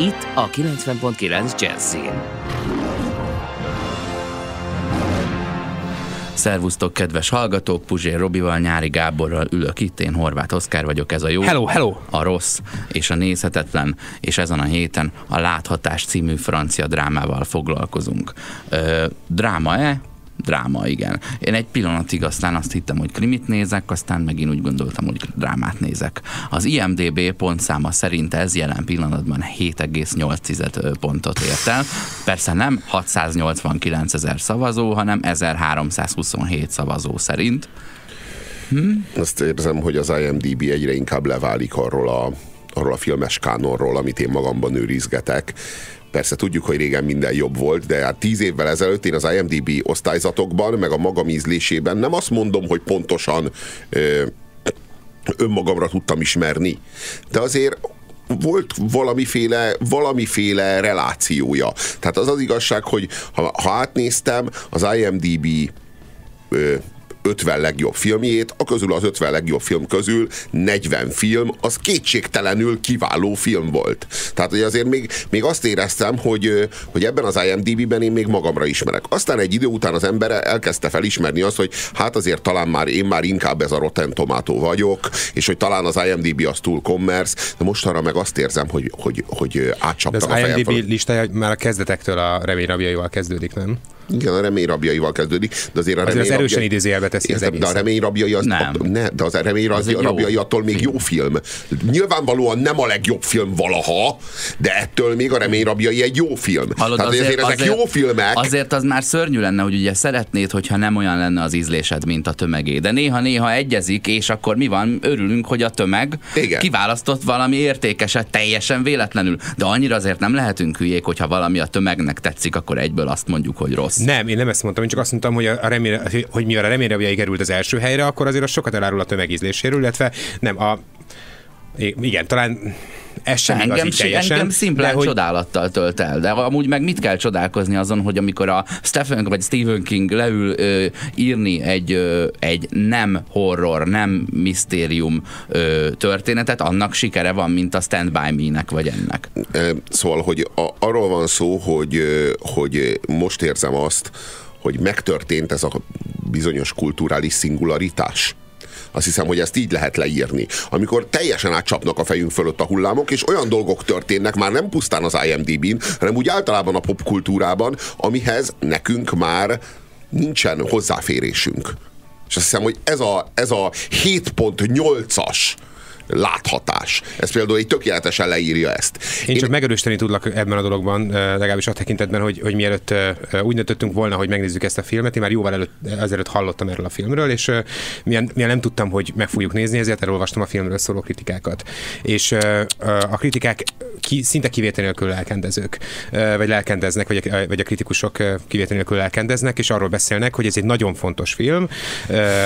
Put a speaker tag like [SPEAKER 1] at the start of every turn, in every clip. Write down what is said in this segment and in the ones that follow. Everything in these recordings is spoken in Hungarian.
[SPEAKER 1] Itt a 90.9 Jazzin.
[SPEAKER 2] Szervusztok, kedves hallgatók! Puzsér Robival, Nyári Gáborral ülök itt, én Horváth Oszkár vagyok, ez a jó,
[SPEAKER 3] Hello, hello!
[SPEAKER 2] a rossz és a nézhetetlen, és ezen a héten a Láthatás című francia drámával foglalkozunk. Ö, dráma-e? Dráma, igen. Én egy pillanatig aztán azt hittem, hogy krimit nézek, aztán megint úgy gondoltam, hogy drámát nézek. Az IMDB pontszáma szerint ez jelen pillanatban 7,8 pontot ért el. Persze nem 689 ezer szavazó, hanem 1327 szavazó szerint.
[SPEAKER 4] Azt érzem, hogy az IMDB egyre inkább leválik arról a, arról a filmes kánonról, amit én magamban őrizgetek. Persze tudjuk, hogy régen minden jobb volt, de hát tíz évvel ezelőtt én az IMDB osztályzatokban, meg a magam ízlésében nem azt mondom, hogy pontosan ö, önmagamra tudtam ismerni, de azért volt valamiféle, valamiféle relációja. Tehát az az igazság, hogy ha, ha átnéztem az IMDB ö, 50 legjobb filmjét, a közül az 50 legjobb film közül 40 film, az kétségtelenül kiváló film volt. Tehát, hogy azért még, még azt éreztem, hogy, hogy ebben az IMDb-ben én még magamra ismerek. Aztán egy idő után az ember elkezdte felismerni azt, hogy hát azért talán már én már inkább ez a Rotten Tomato vagyok, és hogy talán az IMDb az túl commerce, de mostanra meg azt érzem, hogy, hogy, hogy átcsaptak
[SPEAKER 3] De az
[SPEAKER 4] a fejem
[SPEAKER 3] IMDb
[SPEAKER 4] fölött.
[SPEAKER 3] listája már a kezdetektől a reményrabjaival kezdődik, nem?
[SPEAKER 4] Igen, a reményrabjaival kezdődik, de azért a
[SPEAKER 3] Azért az
[SPEAKER 4] reményrabjai-
[SPEAKER 3] erősen idézőjelbe teszi az
[SPEAKER 4] de a
[SPEAKER 3] egészet.
[SPEAKER 4] reményrabjai az,
[SPEAKER 2] Nem.
[SPEAKER 4] A, ne, de az a
[SPEAKER 2] Az egy jó
[SPEAKER 4] reményrabjai attól még jó film. Nyilvánvalóan nem a legjobb film valaha, de ettől még a reményrabjai egy jó film. Tehát azért, azért, ezek jó filmek.
[SPEAKER 2] Azért az már szörnyű lenne, hogy ugye szeretnéd, hogyha nem olyan lenne az ízlésed, mint a tömegé. De néha-néha egyezik, és akkor mi van? Örülünk, hogy a tömeg
[SPEAKER 4] Igen.
[SPEAKER 2] kiválasztott valami értékeset teljesen véletlenül. De annyira azért nem lehetünk hülyék, hogyha valami a tömegnek tetszik, akkor egyből azt mondjuk, hogy rossz.
[SPEAKER 3] Nem, én nem ezt mondtam, én csak azt mondtam, hogy, a remény, hogy mivel a reményrabjai került az első helyre, akkor azért az sokat elárul a tömegízléséről, illetve nem a igen, talán ez sem
[SPEAKER 2] engem,
[SPEAKER 3] így teljesen.
[SPEAKER 2] engem szimplán
[SPEAKER 3] hogy,
[SPEAKER 2] csodálattal tölt el, de amúgy meg mit kell csodálkozni azon, hogy amikor a Stephen vagy Stephen King leül ö, írni egy, ö, egy nem horror, nem misztérium ö, történetet, annak sikere van, mint a Stand By Me-nek vagy ennek.
[SPEAKER 4] Szóval, hogy a, arról van szó, hogy, hogy most érzem azt, hogy megtörtént ez a bizonyos kulturális szingularitás. Azt hiszem, hogy ezt így lehet leírni. Amikor teljesen átcsapnak a fejünk fölött a hullámok, és olyan dolgok történnek, már nem pusztán az IMDb-n, hanem úgy általában a popkultúrában, amihez nekünk már nincsen hozzáférésünk. És azt hiszem, hogy ez a, ez a 7.8-as láthatás. Ez például egy tökéletesen leírja ezt.
[SPEAKER 3] Én csak megerősíteni tudlak ebben a dologban, eh, legalábbis a tekintetben, hogy, hogy mielőtt eh, úgy döntöttünk volna, hogy megnézzük ezt a filmet, én már jóval előtt, ezelőtt hallottam erről a filmről, és eh, milyen, milyen nem tudtam, hogy meg fogjuk nézni, ezért elolvastam a filmről szóló kritikákat. És a kritikák ki, szinte kivétel nélkül lelkendezők, vagy lelkendeznek, vagy a, vagy a kritikusok kivétel nélkül lelkendeznek, és arról beszélnek, hogy ez egy nagyon fontos film,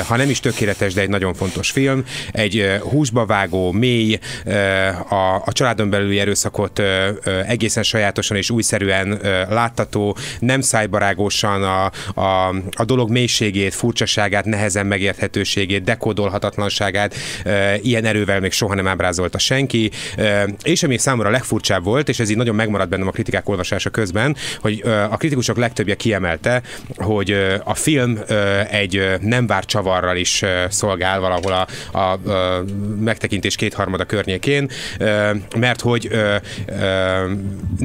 [SPEAKER 3] ha nem is tökéletes, de egy nagyon fontos film, egy húsba vágó, mély, eh, a, a családon belüli erőszakot eh, eh, egészen sajátosan és újszerűen láttató, nem szájbarágosan a, a, a dolog mélységét, furcsaságát, nehezen megérthetőségét, dekódolhatatlanságát ilyen erővel még soha nem ábrázolta senki, és ami számomra legfurcsább volt, és ez így nagyon megmaradt bennem a kritikák olvasása közben, hogy a kritikusok legtöbbje kiemelte, hogy a film egy nem várt csavarral is szolgál valahol a, a, a megtekintés kétharmada környékén, mert hogy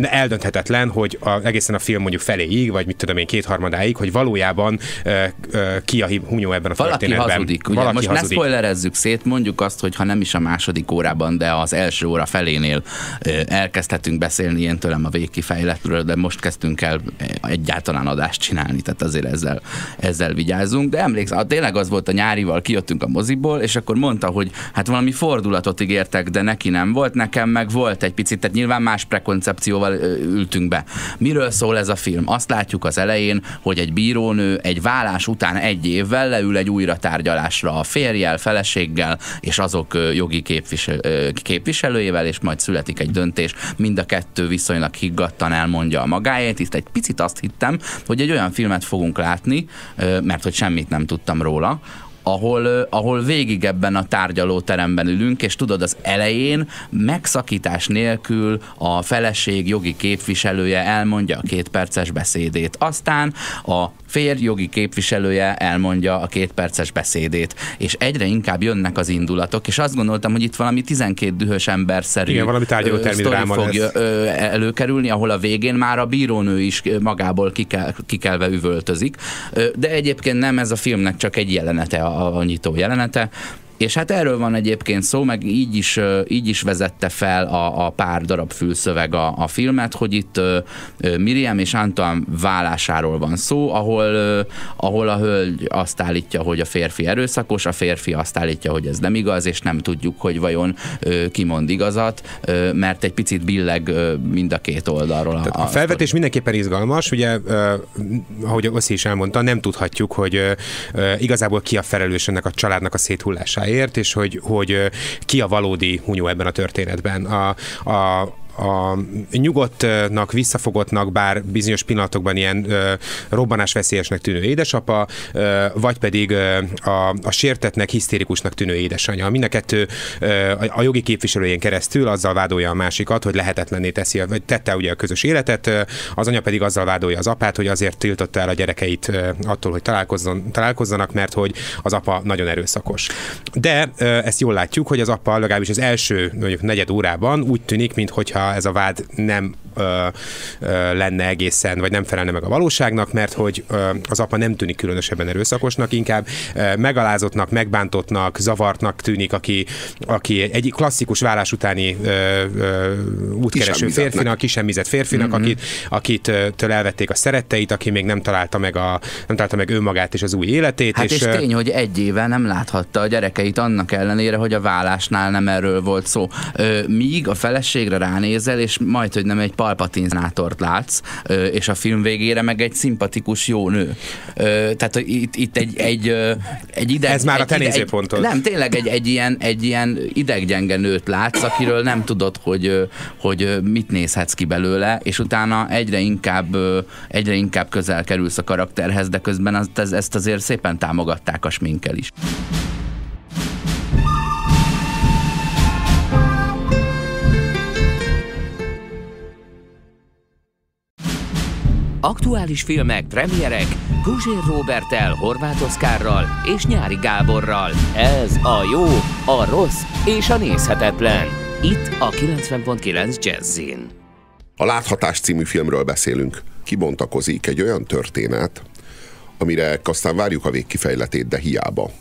[SPEAKER 3] eldönthetetlen, hogy a, egészen a film mondjuk feléig, vagy mit tudom én, kétharmadáig, hogy valójában ki a hunyó ebben a
[SPEAKER 2] Valaki
[SPEAKER 3] történetben.
[SPEAKER 2] hazudik. Ugye?
[SPEAKER 3] Valaki
[SPEAKER 2] Most
[SPEAKER 3] hazudik.
[SPEAKER 2] ne spoilerezzük szét, mondjuk azt, hogy ha nem is a második órában, de az első óra felénél elkezdhetünk beszélni ilyen tőlem a végkifejletről, de most kezdtünk el egyáltalán adást csinálni, tehát azért ezzel, ezzel vigyázzunk. De emlékszem, tényleg az volt a nyárival, kijöttünk a moziból, és akkor mondta, hogy hát valami fordulatos fordulatot ígértek, de neki nem volt, nekem meg volt egy picit, tehát nyilván más prekoncepcióval ültünk be. Miről szól ez a film? Azt látjuk az elején, hogy egy bírónő egy vállás után egy évvel leül egy újra tárgyalásra a férjel, feleséggel és azok jogi képvisel, képviselőjével, és majd születik egy döntés. Mind a kettő viszonylag higgadtan elmondja a magáét. Itt egy picit azt hittem, hogy egy olyan filmet fogunk látni, mert hogy semmit nem tudtam róla, ahol, ahol végig ebben a tárgyalóteremben ülünk, és tudod, az elején megszakítás nélkül a feleség jogi képviselője elmondja a két perces beszédét. Aztán a férj jogi képviselője elmondja a két perces beszédét, és egyre inkább jönnek az indulatok, és azt gondoltam, hogy itt valami 12 dühös ember szerű
[SPEAKER 3] Igen, valami
[SPEAKER 2] fog lesz. előkerülni, ahol a végén már a bírónő is magából kikel, kikelve üvöltözik, de egyébként nem ez a filmnek csak egy jelenete, a, a nyitó jelenete, és hát erről van egyébként szó, meg így is, így is vezette fel a, a pár darab fülszöveg a, a filmet, hogy itt Miriam és Antoine vállásáról van szó, ahol, ahol a hölgy azt állítja, hogy a férfi erőszakos, a férfi azt állítja, hogy ez nem igaz, és nem tudjuk, hogy vajon uh, ki mond igazat, mert egy picit billeg mind a két oldalról. A,
[SPEAKER 3] a felvetés mindenképpen izgalmas, ugye, ahogy Oszi is elmondta, nem tudhatjuk, hogy igazából ki a felelős ennek a családnak a széthullásáért munkáért, és hogy, hogy ki a valódi hunyó ebben a történetben. A, a, a nyugodtnak, visszafogottnak, bár bizonyos pillanatokban ilyen ö, robbanásveszélyesnek tűnő édesapa, ö, vagy pedig ö, a, a sértetnek, hisztérikusnak tűnő édesanyja. Mind a kettő ö, a, jogi képviselőjén keresztül azzal vádolja a másikat, hogy lehetetlenné teszi, vagy tette ugye a közös életet, az anya pedig azzal vádolja az apát, hogy azért tiltotta el a gyerekeit attól, hogy találkozzon, találkozzanak, mert hogy az apa nagyon erőszakos. De ezt jól látjuk, hogy az apa legalábbis az első mondjuk negyed órában úgy tűnik, mintha ez a vád nem ö, ö, lenne egészen, vagy nem felelne meg a valóságnak, mert hogy ö, az apa nem tűnik különösebben erőszakosnak, inkább ö, megalázottnak, megbántottnak, zavartnak tűnik, aki, aki egy klasszikus vállás utáni ö, ö, útkereső férfinak, kisemmizett férfinak, mm-hmm. akit, akit től elvették a szeretteit, aki még nem találta meg, a, nem találta meg önmagát és az új életét.
[SPEAKER 2] Hát és, és tény, hogy egy éve nem láthatta a gyerekeit annak ellenére, hogy a vállásnál nem erről volt szó. Míg a feleségre ránézel, és majd, hogy nem egy Palpatine szenátort látsz, és a film végére meg egy szimpatikus jó nő. Tehát itt, itt egy, egy, egy ideg...
[SPEAKER 3] Ez már a te
[SPEAKER 2] Nem, tényleg egy, egy, ilyen, egy ilyen ideggyenge nőt látsz, akiről nem tudod, hogy, hogy mit nézhetsz ki belőle, és utána egyre inkább, egyre inkább közel kerülsz a karakterhez, de közben az, ezt azért szépen támogatták a sminkel is.
[SPEAKER 1] Aktuális filmek, premierek Guzsér Robertel, Horváth Oszkárral és Nyári Gáborral. Ez a jó, a rossz és a nézhetetlen. Itt a 90.9 Jazzin.
[SPEAKER 4] A Láthatás című filmről beszélünk. Kibontakozik egy olyan történet, amire aztán várjuk a végkifejletét, de hiába.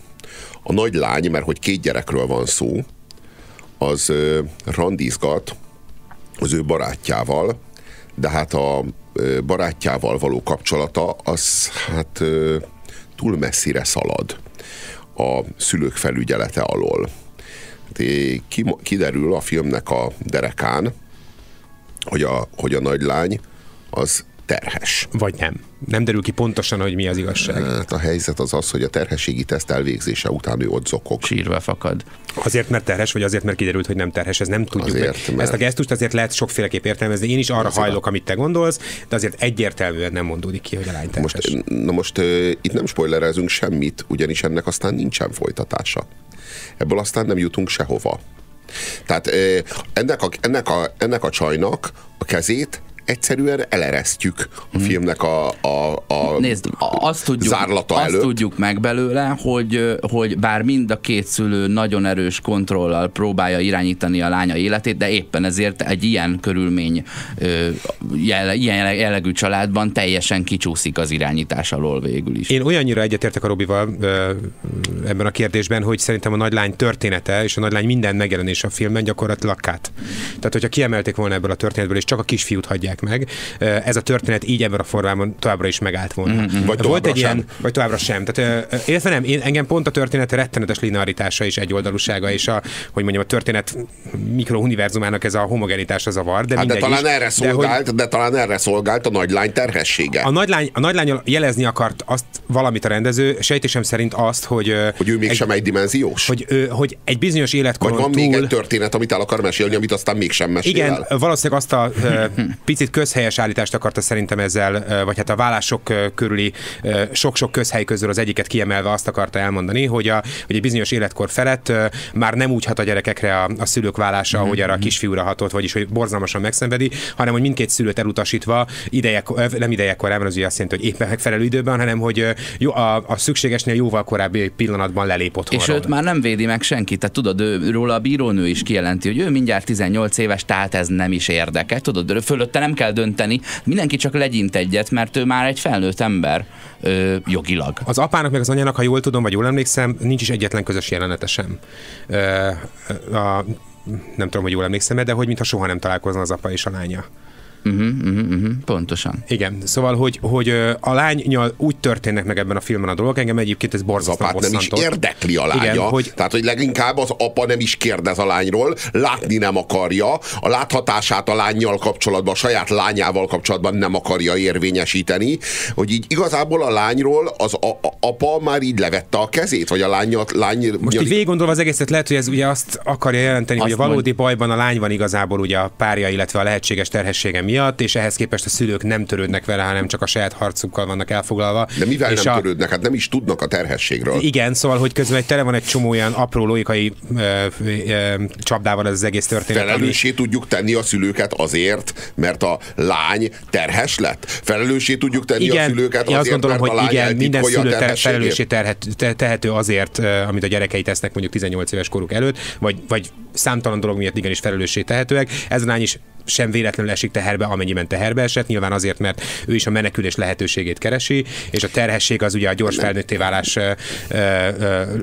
[SPEAKER 4] A nagy lány, mert hogy két gyerekről van szó, az randizgat az ő barátjával, de hát a barátjával való kapcsolata az hát túl messzire szalad a szülők felügyelete alól. Kiderül a filmnek a derekán, hogy a, hogy a nagylány az terhes.
[SPEAKER 3] Vagy nem. Nem derül ki pontosan, hogy mi az igazság.
[SPEAKER 4] Hát a helyzet az az, hogy a terhességi teszt elvégzése után ő ott zokog.
[SPEAKER 2] Sírva fakad.
[SPEAKER 3] Azért, mert terhes, vagy azért, mert kiderült, hogy nem terhes, ez nem tudjuk. Azért, meg. Ezt a gesztust azért lehet sokféleképp értelmezni. Én is arra azért hajlok, amit te gondolsz, de azért egyértelműen nem mondódik ki, hogy a lány terhes.
[SPEAKER 4] Most, na most uh, itt nem spoilerezünk semmit, ugyanis ennek aztán nincsen folytatása. Ebből aztán nem jutunk sehova. Tehát ennek a, ennek, a, ennek a csajnak a kezét egyszerűen eleresztjük a hmm. filmnek a, a, a
[SPEAKER 2] Nézd, azt tudjuk, zárlata azt előtt. tudjuk meg belőle, hogy, hogy bár mind a két szülő nagyon erős kontrollal próbálja irányítani a lánya életét, de éppen ezért egy ilyen körülmény, ilyen jellegű családban teljesen kicsúszik az irányítás alól végül is.
[SPEAKER 3] Én olyannyira egyetértek a Robival ebben a kérdésben, hogy szerintem a nagylány története és a nagylány minden megjelenés a filmben gyakorlatilag kát. Tehát, hogyha kiemelték volna ebből a történetből, és csak a kisfiút hagyják történnek meg. Ez a történet így ebben a formában továbbra is megállt volna. Mm-hmm.
[SPEAKER 4] Vagy
[SPEAKER 3] Volt egy
[SPEAKER 4] sem.
[SPEAKER 3] ilyen, vagy továbbra sem. Tehát, illetve nem, én, engem pont a történet rettenetes linearitása és egyoldalúsága, és a, hogy mondjam, a történet mikrouniverzumának ez a homogenitása zavar. De,
[SPEAKER 4] hát de talán
[SPEAKER 3] is,
[SPEAKER 4] erre szolgált, de, hogy, de talán erre szolgált a nagylány terhessége.
[SPEAKER 3] A nagylány, a nagylány jelezni akart azt valamit a rendező, sejtésem szerint azt, hogy...
[SPEAKER 4] Hogy ő mégsem egy, dimenziós?
[SPEAKER 3] Hogy, hogy egy bizonyos életkoron
[SPEAKER 4] Vagy van
[SPEAKER 3] túl...
[SPEAKER 4] még egy történet, amit el akar mesélni, amit aztán mégsem mesél
[SPEAKER 3] Igen,
[SPEAKER 4] el.
[SPEAKER 3] valószínűleg azt a picit közhelyes állítást akarta szerintem ezzel, vagy hát a vállások körüli sok-sok közhely közül az egyiket kiemelve azt akarta elmondani, hogy, a, hogy egy bizonyos életkor felett már nem úgy hat a gyerekekre a, a szülők vállása, ahogy arra a kisfiúra hatott, vagyis hogy borzalmasan megszenvedi, hanem hogy mindkét szülőt elutasítva idejek, nem idejekkor, nem az azt jelenti, hogy éppen megfelelő időben, hanem hogy jó, a, a szükségesnél jóval korábbi pillanatban lelép otthonról.
[SPEAKER 2] És őt már nem védi meg senki, tehát tudod, ő, róla a bírónő is kijelenti, hogy ő mindjárt 18 éves, tehát ez nem is érdekel, tudod, fölötte nem kell dönteni, mindenki csak legyint egyet, mert ő már egy felnőtt ember ö, jogilag.
[SPEAKER 3] Az apának meg az anyának, ha jól tudom, vagy jól emlékszem, nincs is egyetlen közös jelenete sem. Ö, a, nem tudom, hogy jól emlékszem de hogy mintha soha nem találkozna az apa és a lánya.
[SPEAKER 2] Uh-huh, uh-huh, uh-huh, pontosan.
[SPEAKER 3] Igen, szóval, hogy, hogy a lánynyal úgy történnek meg ebben a filmben a dolgok, engem egyébként ez borzasztóan
[SPEAKER 4] apát nem is érdekli a lánya. Igen, hogy... Tehát, hogy leginkább az apa nem is kérdez a lányról, látni nem akarja, a láthatását a lányjal kapcsolatban, a saját lányával kapcsolatban nem akarja érvényesíteni, hogy így igazából a lányról az a, a, apa már így levette a kezét, vagy a lányat, lány...
[SPEAKER 3] Most így végig gondolva az egészet lehet, hogy ez ugye azt akarja jelenteni, azt hogy a valódi mond... bajban a lány van igazából ugye a párja, illetve a lehetséges terhessége miatt, miatt, és ehhez képest a szülők nem törődnek vele, hanem csak a saját harcukkal vannak elfoglalva.
[SPEAKER 4] De mivel
[SPEAKER 3] és
[SPEAKER 4] nem
[SPEAKER 3] a...
[SPEAKER 4] törődnek? Hát nem is tudnak a terhességről.
[SPEAKER 3] Igen, szóval, hogy közben egy tele van egy csomó olyan apró logikai ö, ö, csapdával ez az egész történet.
[SPEAKER 4] Felelőssé ami... tudjuk tenni a szülőket azért, mert a lány terhes lett. Felelőssé tudjuk tenni
[SPEAKER 3] igen,
[SPEAKER 4] a szülőket
[SPEAKER 3] azért,
[SPEAKER 4] azt
[SPEAKER 3] gondolom,
[SPEAKER 4] mert
[SPEAKER 3] hogy
[SPEAKER 4] a lány
[SPEAKER 3] igen, minden szülő
[SPEAKER 4] felelőssé
[SPEAKER 3] terhet, tehető azért, amit a gyerekei tesznek mondjuk 18 éves koruk előtt, vagy, vagy számtalan dolog miatt igenis felelőssé tehetőek. Ez a lány is sem véletlenül esik teherbe, amennyiben teherbe esett, nyilván azért, mert ő is a menekülés lehetőségét keresi, és a terhesség az ugye a gyors felnőtté válás.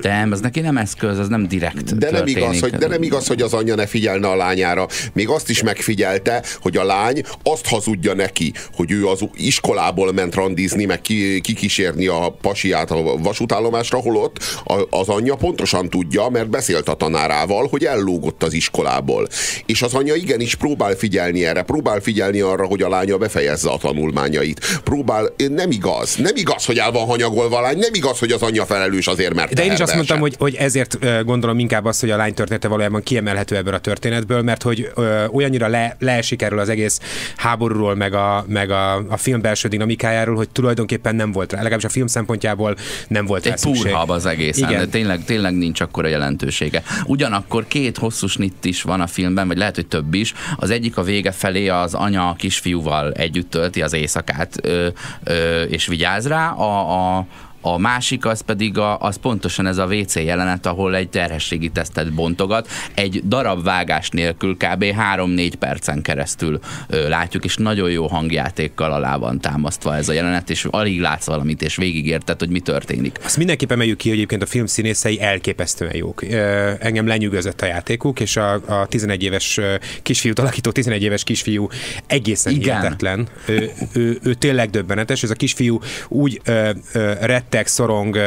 [SPEAKER 2] De az neki nem eszköz, az nem direkt
[SPEAKER 4] de nem, igaz, hogy, de nem igaz, hogy az anyja ne figyelne a lányára. Még azt is megfigyelte, hogy a lány azt hazudja neki, hogy ő az iskolából ment randizni, meg kikísérni a pasiát a vasútállomásra, holott az anyja pontosan tudja, mert beszélt a tanárával, hogy ellógott az iskolából. És az anyja igenis próbál figyelni figyelni erre, próbál figyelni arra, hogy a lánya befejezze a tanulmányait. Próbál, nem igaz, nem igaz, hogy el van hanyagolva a lány, nem igaz, hogy az anyja felelős azért, mert
[SPEAKER 3] De én is azt mondtam, hogy, hogy ezért gondolom inkább azt, hogy a lány története valójában kiemelhető ebből a történetből, mert hogy ö, olyannyira le, leesik erről az egész háborúról, meg a, meg a, a film belső dinamikájáról, hogy tulajdonképpen nem volt rá, legalábbis a film szempontjából nem volt
[SPEAKER 2] Egy rá az egész, Igen. de tényleg, tényleg nincs akkora jelentősége. Ugyanakkor két hosszú snitt is van a filmben, vagy lehet, hogy több is. Az egyik a vége felé az anya a kisfiúval együtt tölti az éjszakát, ö, ö, és vigyáz rá. A, a, a másik az pedig a, az pontosan ez a WC jelenet, ahol egy terhességi tesztet bontogat. Egy darab vágás nélkül kb. 3-4 percen keresztül ö, látjuk, és nagyon jó hangjátékkal alá van támasztva ez a jelenet, és alig látsz valamit, és végigérted, hogy mi történik.
[SPEAKER 3] Azt mindenképpen emeljük ki, hogy egyébként a film színészei elképesztően jók. Ö, engem lenyűgözött a játékuk, és a, a 11 éves kisfiút alakító 11 éves kisfiú egészen Igen. hihetetlen. Ő, ő, ő, tényleg döbbenetes, ez a kisfiú úgy ö, ö, rett retteg, szorong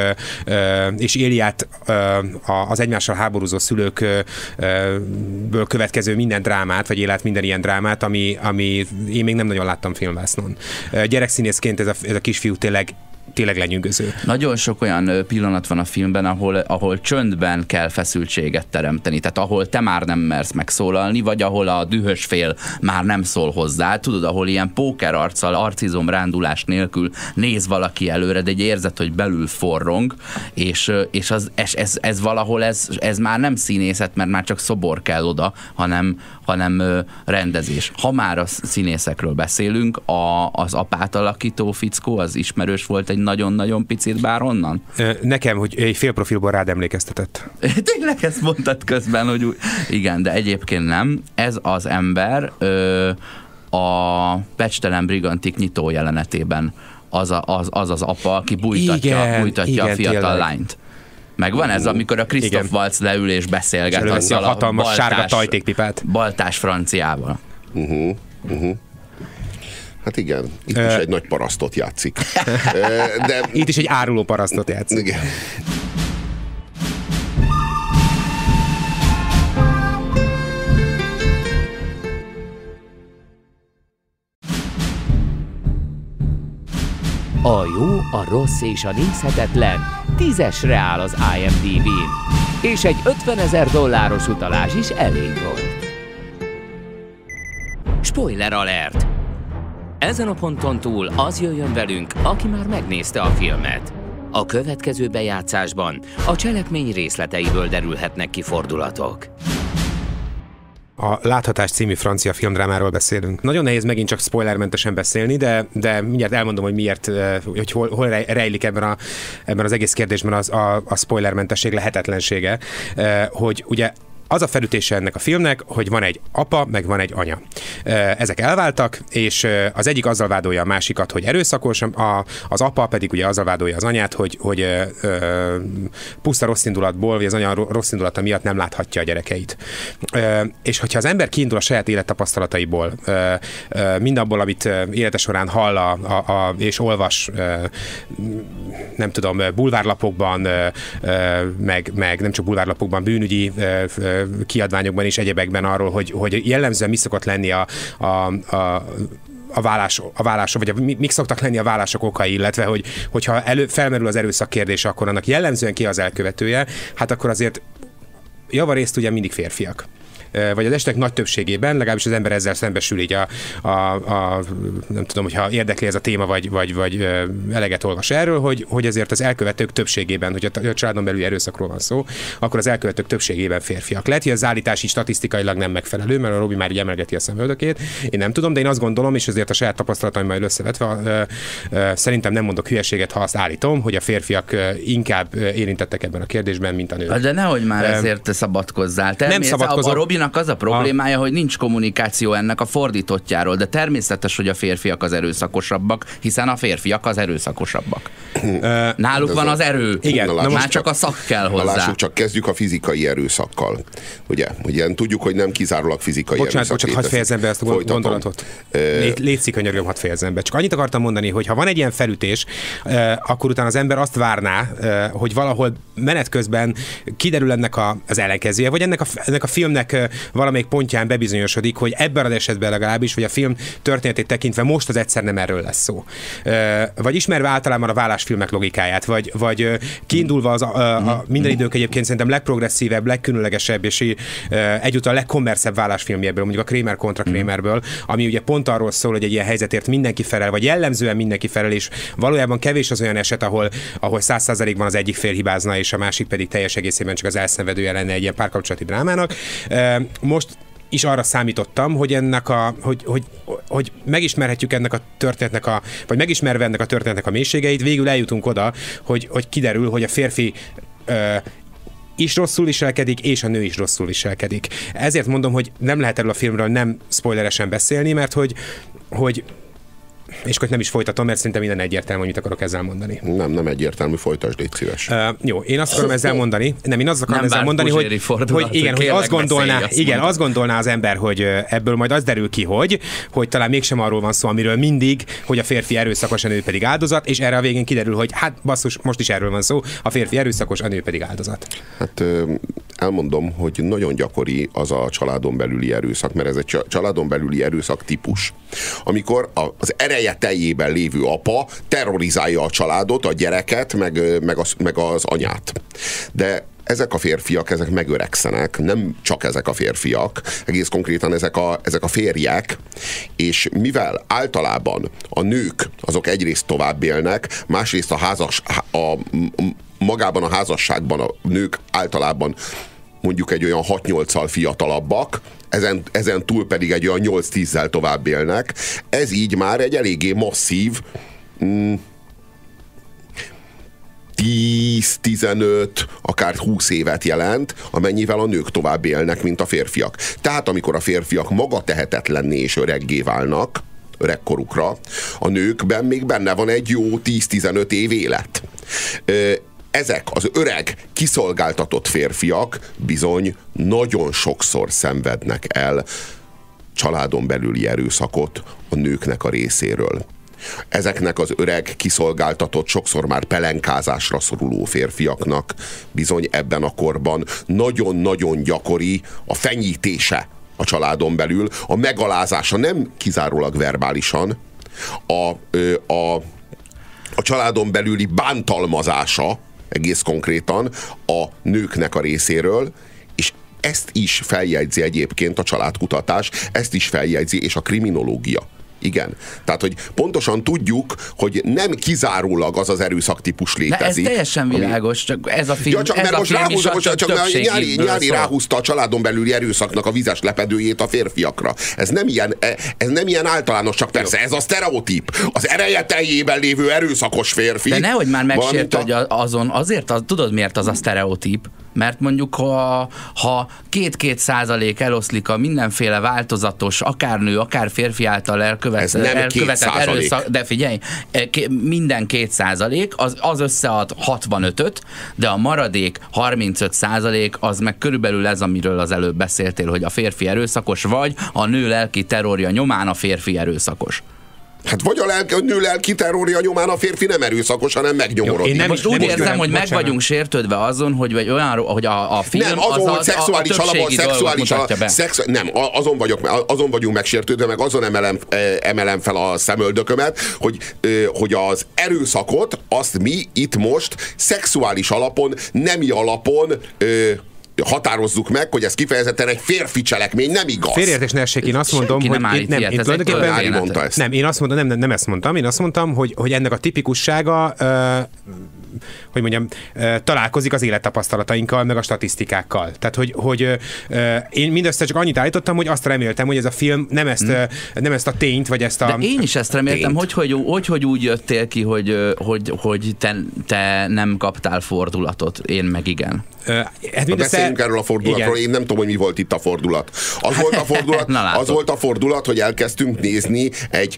[SPEAKER 3] és éli át az egymással háborúzó szülőkből következő minden drámát, vagy élet minden ilyen drámát, ami, ami én még nem nagyon láttam filmvásznon. Gyerekszínészként ez a, ez a kisfiú tényleg tényleg lenyűgöző.
[SPEAKER 2] Nagyon sok olyan pillanat van a filmben, ahol, ahol csöndben kell feszültséget teremteni, tehát ahol te már nem mersz megszólalni, vagy ahol a dühös fél már nem szól hozzá, tudod, ahol ilyen póker arccal, arcizom rándulás nélkül néz valaki előre, de egy érzet, hogy belül forrong, és, és az, ez, ez, ez valahol ez, ez már nem színészet, mert már csak szobor kell oda, hanem, hanem rendezés. Ha már a színészekről beszélünk, a, az apát alakító fickó, az ismerős volt egy nagyon-nagyon picit bár onnan?
[SPEAKER 3] Nekem, hogy egy félprofilból rád emlékeztetett.
[SPEAKER 2] Tényleg ezt mondtad közben, hogy úgy. Igen, de egyébként nem. Ez az ember ö, a Pecstelen Brigantik nyitó jelenetében az, a, az, az az apa, aki bújtatja, igen, bújtatja igen, a fiatal tényleg. lányt. Megvan ez, amikor a Christoph Waltz leül és beszélget és
[SPEAKER 3] azzal a hatalmas baltás, sárga tajtékpipát.
[SPEAKER 2] Baltás franciával.
[SPEAKER 4] Uh-huh, uh-huh. Hát igen, itt is egy nagy parasztot játszik.
[SPEAKER 3] De... Itt is egy áruló parasztot játszik.
[SPEAKER 4] Igen.
[SPEAKER 1] A jó, a rossz és a nézhetetlen tízesre áll az IMDb-n, és egy 50 ezer dolláros utalás is elég volt. Spoiler alert! Ezen a ponton túl az jöjjön velünk, aki már megnézte a filmet. A következő bejátszásban a cselekmény részleteiből derülhetnek ki fordulatok.
[SPEAKER 3] A Láthatás című francia filmdrámáról beszélünk. Nagyon nehéz megint csak spoilermentesen beszélni, de, de mindjárt elmondom, hogy miért, hogy hol, hol rejlik ebben, a, ebben az egész kérdésben az, a, a spoilermentesség lehetetlensége, hogy ugye az a felütése ennek a filmnek, hogy van egy apa, meg van egy anya. Ezek elváltak, és az egyik azzal vádolja a másikat, hogy erőszakos, a, az apa pedig ugye azzal vádolja az anyát, hogy, hogy puszta rossz indulatból, vagy az anya rossz indulata miatt nem láthatja a gyerekeit. És hogyha az ember kiindul a saját élettapasztalataiból, ö, ö, mindabból, amit élete során hall a, a, a, és olvas, nem tudom, bulvárlapokban, meg, meg nem csak bulvárlapokban, bűnügyi kiadványokban és egyebekben arról, hogy, hogy jellemzően mi szokott lenni a, a, a a vállás, a vállások, vagy a, mik szoktak lenni a vállások okai, illetve hogy, hogyha elő, felmerül az erőszak kérdése, akkor annak jellemzően ki az elkövetője, hát akkor azért javarészt ugye mindig férfiak vagy az esetek nagy többségében, legalábbis az ember ezzel szembesül így a, a, a nem tudom, hogyha érdekli ez a téma, vagy, vagy, vagy eleget olvas erről, hogy, hogy azért az elkövetők többségében, hogy a családon belül erőszakról van szó, akkor az elkövetők többségében férfiak. Lehet, hogy az állítás is statisztikailag nem megfelelő, mert a Robi már így emelgeti a szemöldökét. Én nem tudom, de én azt gondolom, és azért a saját tapasztalataimmal összevetve, szerintem nem mondok hülyeséget, ha azt állítom, hogy a férfiak inkább érintettek ebben a kérdésben, mint a nők.
[SPEAKER 2] De nehogy már ezért te szabadkozzál. nem szabadkozom. A, a Robinak az a problémája, a... hogy nincs kommunikáció ennek a fordítottjáról, de természetes, hogy a férfiak az erőszakosabbak, hiszen a férfiak az erőszakosabbak. Náluk van az erő.
[SPEAKER 3] Igen,
[SPEAKER 2] na, már csak a szak kell hozzá.
[SPEAKER 4] Lássuk, csak kezdjük a fizikai erőszakkal. Ugye, ugye tudjuk, hogy nem kizárólag fizikai
[SPEAKER 3] bocsánat, erőszak. Bocsánat, hadd fejezem be ezt a Folytatom. gondolatot. Lé, létszik, könyörgöm, hadd fejezem be. Csak annyit akartam mondani, hogy ha van egy ilyen felütés, akkor utána az ember azt várná, hogy valahol menet közben kiderül ennek a, az ellenkezője, vagy ennek a, ennek a filmnek valamelyik pontján bebizonyosodik, hogy ebben az esetben legalábbis, vagy a film történetét tekintve most az egyszer nem erről lesz szó. Vagy ismerve általában a vállásfilmek logikáját, vagy, vagy kiindulva az a, a, a minden idők egyébként szerintem legprogresszívebb, legkülönlegesebb és egyúttal legkommerszebb vállásfilmjéből, mondjuk a Kramer kontra Kramerből, ami ugye pont arról szól, hogy egy ilyen helyzetért mindenki felel, vagy jellemzően mindenki felel, és valójában kevés az olyan eset, ahol, ahol 100%-ban az egyik fél hibázna, és a másik pedig teljes egészében csak az elszenvedője lenne egy ilyen párkapcsolati drámának most is arra számítottam, hogy ennek a, hogy, hogy, hogy megismerhetjük ennek a történetnek a, vagy megismerve ennek a történetnek a mélységeit, végül eljutunk oda, hogy, hogy kiderül, hogy a férfi ö, is rosszul viselkedik, és a nő is rosszul viselkedik. Ezért mondom, hogy nem lehet erről a filmről nem spoileresen beszélni, mert hogy, hogy és akkor nem is folytatom, mert szerintem minden egyértelmű, hogy mit akarok ezzel mondani.
[SPEAKER 4] Nem, nem egyértelmű, folytasd, légy szíves. Uh,
[SPEAKER 3] jó, én azt akarom ezzel mondani, nem, én azt akarom nem ezzel mondani, hogy, hogy igen, hogy azt gondolná, azt igen, azt gondolná az ember, hogy ebből majd az derül ki, hogy, hogy talán mégsem arról van szó, amiről mindig, hogy a férfi erőszakos, a nő pedig áldozat, és erre a végén kiderül, hogy hát basszus, most is erről van szó, a férfi erőszakos, a nő pedig áldozat.
[SPEAKER 4] Hát elmondom, hogy nagyon gyakori az a családon belüli erőszak, mert ez egy családon belüli erőszak típus. Amikor az ereje teljében lévő apa terrorizálja a családot, a gyereket, meg, meg, az, meg az anyát. De ezek a férfiak, ezek megöregszenek, nem csak ezek a férfiak, egész konkrétan ezek a, ezek a férjek, és mivel általában a nők azok egyrészt tovább élnek, másrészt a házas, a, magában a házasságban a nők általában mondjuk egy olyan 6-8-al fiatalabbak, ezen, ezen túl pedig egy olyan 8-10-zel tovább élnek. Ez így már egy eléggé masszív mm, 10-15, akár 20 évet jelent, amennyivel a nők tovább élnek, mint a férfiak. Tehát amikor a férfiak maga tehetetlenné és öreggé válnak, öregkorukra, a nőkben még benne van egy jó 10-15 év élet ezek az öreg, kiszolgáltatott férfiak bizony nagyon sokszor szenvednek el családon belüli erőszakot a nőknek a részéről. Ezeknek az öreg, kiszolgáltatott, sokszor már pelenkázásra szoruló férfiaknak bizony ebben a korban nagyon-nagyon gyakori a fenyítése a családon belül, a megalázása nem kizárólag verbálisan, a, a, a családon belüli bántalmazása egész konkrétan a nőknek a részéről, és ezt is feljegyzi egyébként a családkutatás, ezt is feljegyzi, és a kriminológia. Igen. Tehát, hogy pontosan tudjuk, hogy nem kizárólag az az erőszaktípus létezik.
[SPEAKER 2] De ez teljesen világos, csak ez a film, ja, csak, ez mert a most ráhúzza, most, csak
[SPEAKER 4] mert nyári, nyári ráhúzta a családon belüli erőszaknak a vizes lepedőjét a férfiakra. Ez nem ilyen, e, ez nem ilyen általános, csak persze ez a sztereotíp. Az ereje teljében lévő erőszakos férfi.
[SPEAKER 2] De nehogy már megsért, a... hogy azon, azért, az, tudod miért az a sztereotíp? Mert mondjuk, ha, ha két-két százalék eloszlik a mindenféle változatos, akár nő, akár férfi által elkövetett, elkövetett erőszak, de figyelj, e, minden két százalék, az, az összead 65-öt, de a maradék 35 százalék az meg körülbelül ez, amiről az előbb beszéltél, hogy a férfi erőszakos, vagy a nő lelki terrorja nyomán a férfi erőszakos.
[SPEAKER 4] Hát vagy a, lelke, a nő lelki terrorja nyomán a férfi nem erőszakos, hanem megnyomorodik.
[SPEAKER 2] Én nem, most úgy érzem, hogy meg vagyunk sértődve azon, hogy, vagy olyan, hogy a, a film
[SPEAKER 4] nem, azon,
[SPEAKER 2] az,
[SPEAKER 4] hogy szexuális a, a alapon, szexuális, a, szex, nem, azon, vagyok, azon vagyunk megsértődve, meg azon emelem, emelem fel a szemöldökömet, hogy, hogy az erőszakot azt mi itt most szexuális alapon, nemi alapon határozzuk meg, hogy ez kifejezetten egy férfi cselekmény, nem igaz.
[SPEAKER 3] Félreértés ne essék, én azt mondom,
[SPEAKER 2] Senki
[SPEAKER 3] hogy
[SPEAKER 2] nem,
[SPEAKER 3] én, nem,
[SPEAKER 2] én
[SPEAKER 3] tulajdonképpen
[SPEAKER 4] mondta ezt.
[SPEAKER 3] Nem, én azt mondom, nem, nem, nem ezt mondtam, én azt mondtam, hogy, hogy ennek a tipikussága uh, hogy mondjam, találkozik az élettapasztalatainkkal, meg a statisztikákkal. Tehát, hogy, hogy én mindössze csak annyit állítottam, hogy azt reméltem, hogy ez a film nem ezt, hmm. nem ezt a tényt, vagy ezt a...
[SPEAKER 2] De én is ezt reméltem, hogy hogy, hogy hogy úgy jöttél ki, hogy, hogy, hogy te, te nem kaptál fordulatot, én meg igen.
[SPEAKER 4] Hát mindössze... Beszéljünk erről a fordulatról, igen. én nem tudom, hogy mi volt itt a fordulat. Az volt a fordulat, az volt a fordulat hogy elkezdtünk nézni egy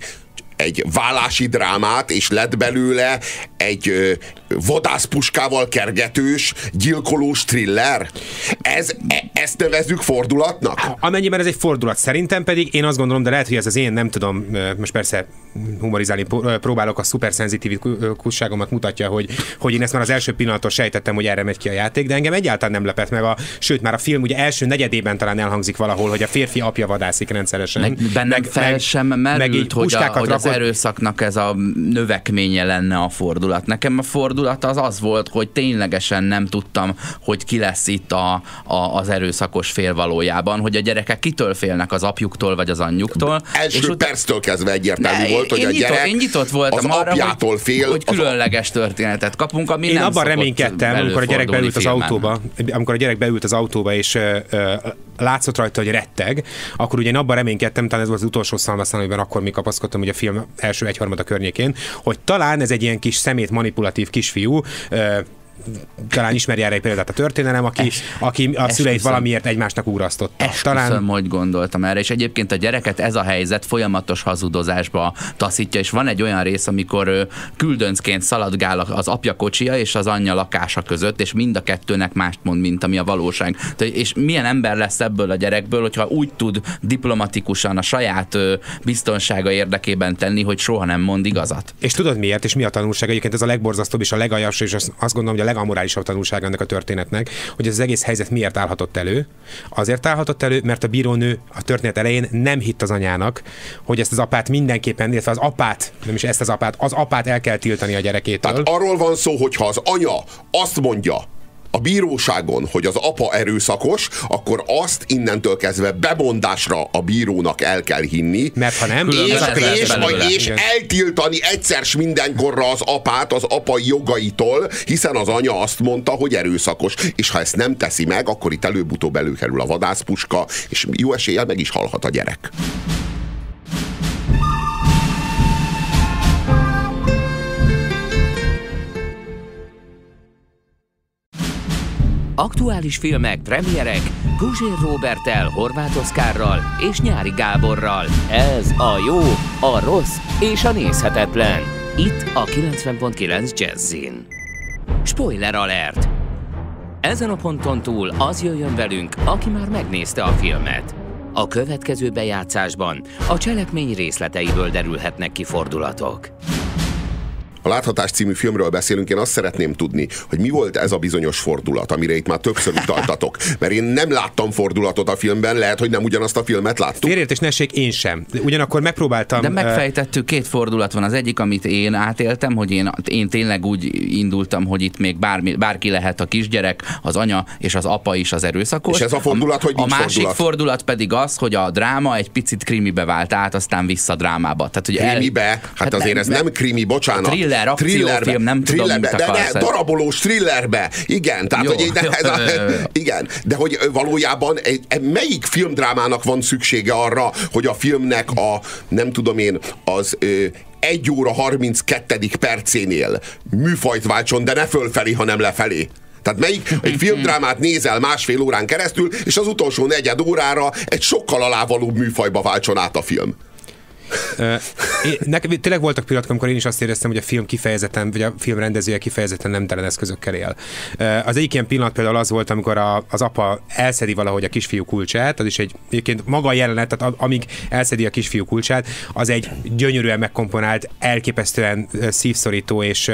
[SPEAKER 4] egy vállási drámát, és lett belőle egy ö, vadászpuskával kergetős, gyilkolós thriller. Ez, e, ezt nevezzük fordulatnak?
[SPEAKER 3] Amennyiben ez egy fordulat, szerintem pedig én azt gondolom, de lehet, hogy ez az én, nem tudom, most persze humorizálni próbálok, a szuperszenzitívikusságomat mutatja, hogy, hogy én ezt már az első pillanattól sejtettem, hogy erre megy ki a játék, de engem egyáltalán nem lepett meg, a, sőt már a film ugye első negyedében talán elhangzik valahol, hogy a férfi apja vadászik rendszeresen.
[SPEAKER 2] Meg, bennem meg, fel meg, sem merült, meg hogy, a, hogy az erőszaknak ez a növekménye lenne a fordulat. Nekem a fordulat az az volt, hogy ténylegesen nem tudtam, hogy ki lesz itt a, a, az erőszakos fél valójában, hogy a gyerekek kitől félnek az apjuktól vagy az anyjuktól.
[SPEAKER 4] Első és perctől kezdve egyértelmű ne, volt, hogy a gyerek
[SPEAKER 2] én nyitott voltam
[SPEAKER 4] az arra, apjától
[SPEAKER 2] hogy,
[SPEAKER 4] fél.
[SPEAKER 2] Hogy különleges történetet kapunk, ami
[SPEAKER 3] én
[SPEAKER 2] nem
[SPEAKER 3] abban reménykedtem, amikor a gyerek beült az autóba, amikor a gyerek beült az autóba, és uh, uh, látszott rajta, hogy retteg, akkor ugye én abban reménykedtem, talán ez volt az utolsó szalmaszán, amiben akkor még kapaszkodtam, hogy a film első egyharmada környékén, hogy talán ez egy ilyen kis szemét manipulatív kisfiú, talán ismeri erre egy példát a történelem, aki, es, aki a szüleit viszont, valamiért egymásnak úrasztotta.
[SPEAKER 2] Talán... hogy gondoltam erre, és egyébként a gyereket ez a helyzet folyamatos hazudozásba taszítja, és van egy olyan rész, amikor küldöncként szaladgál az apja kocsia és az anyja lakása között, és mind a kettőnek mást mond, mint ami a valóság. És milyen ember lesz ebből a gyerekből, hogyha úgy tud diplomatikusan a saját biztonsága érdekében tenni, hogy soha nem mond igazat.
[SPEAKER 3] És tudod miért, és mi a tanulság? Egyébként ez a legborzasztóbb és a legaljasabb, és azt gondolom, hogy a legamorálisabb tanulság ennek a történetnek, hogy az egész helyzet miért állhatott elő. Azért állhatott elő, mert a bírónő a történet elején nem hitt az anyának, hogy ezt az apát mindenképpen, illetve az apát, nem is ezt az apát, az apát el kell tiltani a gyerekétől.
[SPEAKER 4] Tehát arról van szó, hogy ha az anya azt mondja, a bíróságon, hogy az apa erőszakos, akkor azt innentől kezdve bemondásra a bírónak el kell hinni.
[SPEAKER 3] Mert ha nem,
[SPEAKER 4] és, és, és, és eltiltani egyszer mindenkorra az apát az apai jogaitól, hiszen az anya azt mondta, hogy erőszakos. És ha ezt nem teszi meg, akkor itt előbb-utóbb előkerül a vadászpuska, és jó eséllyel meg is halhat a gyerek.
[SPEAKER 1] Aktuális filmek, premierek Guzsér Robertel, Horváth Oszkárral és Nyári Gáborral. Ez a jó, a rossz és a nézhetetlen. Itt a 90.9 Jazzin. Spoiler alert! Ezen a ponton túl az jöjjön velünk, aki már megnézte a filmet. A következő bejátszásban a cselekmény részleteiből derülhetnek ki fordulatok.
[SPEAKER 4] A Láthatás című filmről beszélünk, én azt szeretném tudni, hogy mi volt ez a bizonyos fordulat, amire itt már többször utaltatok. Mert én nem láttam fordulatot a filmben, lehet, hogy nem ugyanazt a filmet láttuk.
[SPEAKER 3] Félértés nessék, én sem. Ugyanakkor megpróbáltam...
[SPEAKER 2] De megfejtettük, két fordulat van. Az egyik, amit én átéltem, hogy én, én tényleg úgy indultam, hogy itt még bármi, bárki lehet a kisgyerek, az anya és az apa is az erőszakos.
[SPEAKER 4] És ez a fordulat, hogy
[SPEAKER 2] A másik
[SPEAKER 4] fordulat?
[SPEAKER 2] fordulat pedig az, hogy a dráma egy picit krimibe vált át, aztán vissza drámába. Tehát, hogy el-
[SPEAKER 4] Krimibe? Hát, hát azért ez nem krimi, bocsánat.
[SPEAKER 2] Thriller, akciófilm, nem tudom,
[SPEAKER 4] thrillerbe,
[SPEAKER 2] mit
[SPEAKER 4] de,
[SPEAKER 2] akarsz.
[SPEAKER 4] de darabolós thrillerbe. Igen, tehát,
[SPEAKER 2] Jó,
[SPEAKER 4] hogy
[SPEAKER 2] jó,
[SPEAKER 4] ez a, igen, de hogy valójában egy, egy, melyik filmdrámának van szüksége arra, hogy a filmnek a, nem tudom én, az ö, 1 óra 32. percénél műfajt váltson, de ne fölfelé, hanem lefelé. Tehát melyik egy filmdrámát nézel másfél órán keresztül, és az utolsó negyed órára egy sokkal alávalóbb műfajba váltson át a film.
[SPEAKER 3] Én, nekem tényleg voltak pillanatok, amikor én is azt éreztem, hogy a film kifejezetten, vagy a film rendezője kifejezetten nem telen eszközökkel él. Az egyik ilyen pillanat például az volt, amikor a, az apa elszedi valahogy a kisfiú kulcsát, az is egy, egyébként maga a jelenet, tehát amíg elszedi a kisfiú kulcsát, az egy gyönyörűen megkomponált, elképesztően szívszorító és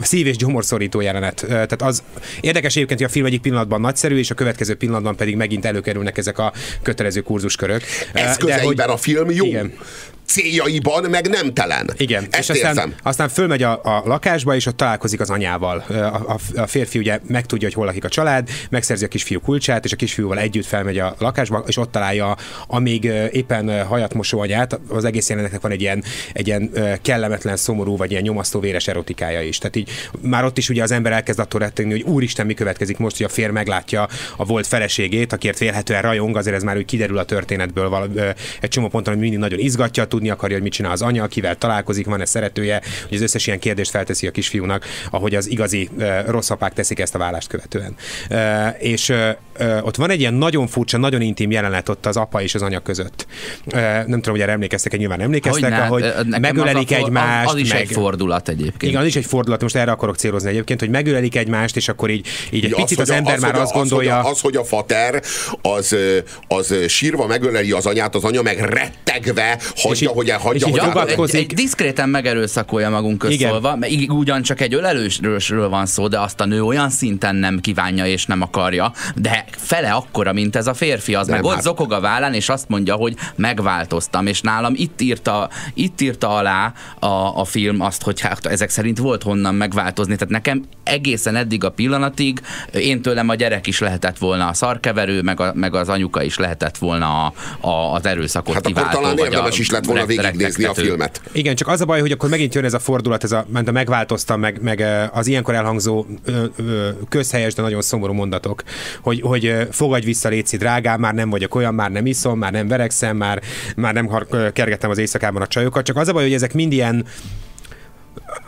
[SPEAKER 3] szív- és gyomorszorító jelenet. Tehát az érdekes egyébként, hogy a film egyik pillanatban nagyszerű, és a következő pillanatban pedig megint előkerülnek ezek a kötelező kurzuskörök. Ö, de
[SPEAKER 4] Eszközeiben a film jó.
[SPEAKER 3] Igen.
[SPEAKER 4] Céljaiban meg nem telen.
[SPEAKER 3] Igen,
[SPEAKER 4] Ezt
[SPEAKER 3] és aztán,
[SPEAKER 4] érzem.
[SPEAKER 3] aztán fölmegy a, a lakásba, és ott találkozik az anyával. A, a, a férfi ugye megtudja, hogy hol lakik a család, megszerzi a kisfiú kulcsát, és a kisfiúval együtt felmegy a lakásba, és ott találja a még éppen hajat mosó anyát. Az egész jelenetnek van egy ilyen, egy ilyen kellemetlen, szomorú, vagy ilyen nyomasztó véres erotikája is. Tehát így már ott is ugye az ember elkezd attól rettegni, hogy úristen, mi következik most, hogy a férj meglátja a volt feleségét, akiért vélhetően rajong, azért ez már úgy kiderül a történetből vala, egy csomó ponton, hogy mindig nagyon izgatja, tudni akarja, hogy mit csinál az anya, kivel találkozik, van-e szeretője, hogy az összes ilyen kérdést felteszi a kisfiúnak, ahogy az igazi rossz apák teszik ezt a vállást követően. És ott van egy ilyen nagyon furcsa, nagyon intim jelenet ott az apa és az anya között. Nem tudom, hogy erre emlékeztek-e, nyilván emlékeztek,
[SPEAKER 2] Hogyne,
[SPEAKER 3] ahogy
[SPEAKER 2] ö, nekem
[SPEAKER 3] megölelik
[SPEAKER 2] az
[SPEAKER 3] egymást.
[SPEAKER 2] Az, az is
[SPEAKER 3] meg...
[SPEAKER 2] egy fordulat egyébként.
[SPEAKER 3] Igen, az is egy fordulat, most erre akarok célozni egyébként, hogy megölelik egymást, és akkor így, így egy
[SPEAKER 4] Ja,
[SPEAKER 3] picit az,
[SPEAKER 4] hogy a-
[SPEAKER 3] ember már
[SPEAKER 4] hogy a-
[SPEAKER 3] azt gondolja...
[SPEAKER 4] Az, hogy a, az, hogy a fater az, az sírva megöleli az anyát, az anya meg rettegve hagyja,
[SPEAKER 3] és
[SPEAKER 4] hagyja,
[SPEAKER 2] Ja,
[SPEAKER 3] fogadkozik.
[SPEAKER 2] egy, egy diszkréten megerőszakolja magunk közszólva, mert ugyancsak egy ölelősről van szó, de azt a nő olyan szinten nem kívánja és nem akarja, de fele akkora, mint ez a férfi, az
[SPEAKER 4] Nem,
[SPEAKER 2] meg ott
[SPEAKER 4] hát-
[SPEAKER 2] zokog a vállán, és azt mondja, hogy megváltoztam, és nálam itt írta, itt írta alá a, a film azt, hogy hát ezek szerint volt honnan megváltozni, tehát nekem egészen eddig a pillanatig én tőlem a gyerek is lehetett volna a szarkeverő, meg, a, meg az anyuka is lehetett volna a, a, az erőszakot
[SPEAKER 4] Hát akkor
[SPEAKER 2] kiváltó,
[SPEAKER 4] talán
[SPEAKER 2] vagy
[SPEAKER 4] érdemes
[SPEAKER 2] a
[SPEAKER 4] is lett volna végignézni a filmet.
[SPEAKER 3] Igen, csak az a baj, hogy akkor megint jön ez a fordulat, ez a, ment a megváltoztam, meg, meg az ilyenkor elhangzó ö, ö, közhelyes, de nagyon szomorú mondatok, hogy, hogy fogadj vissza, Léci, drágám, már nem vagyok olyan, már nem iszom, már nem verekszem, már, már nem kergetem az éjszakában a csajokat, csak az a baj, hogy ezek mind ilyen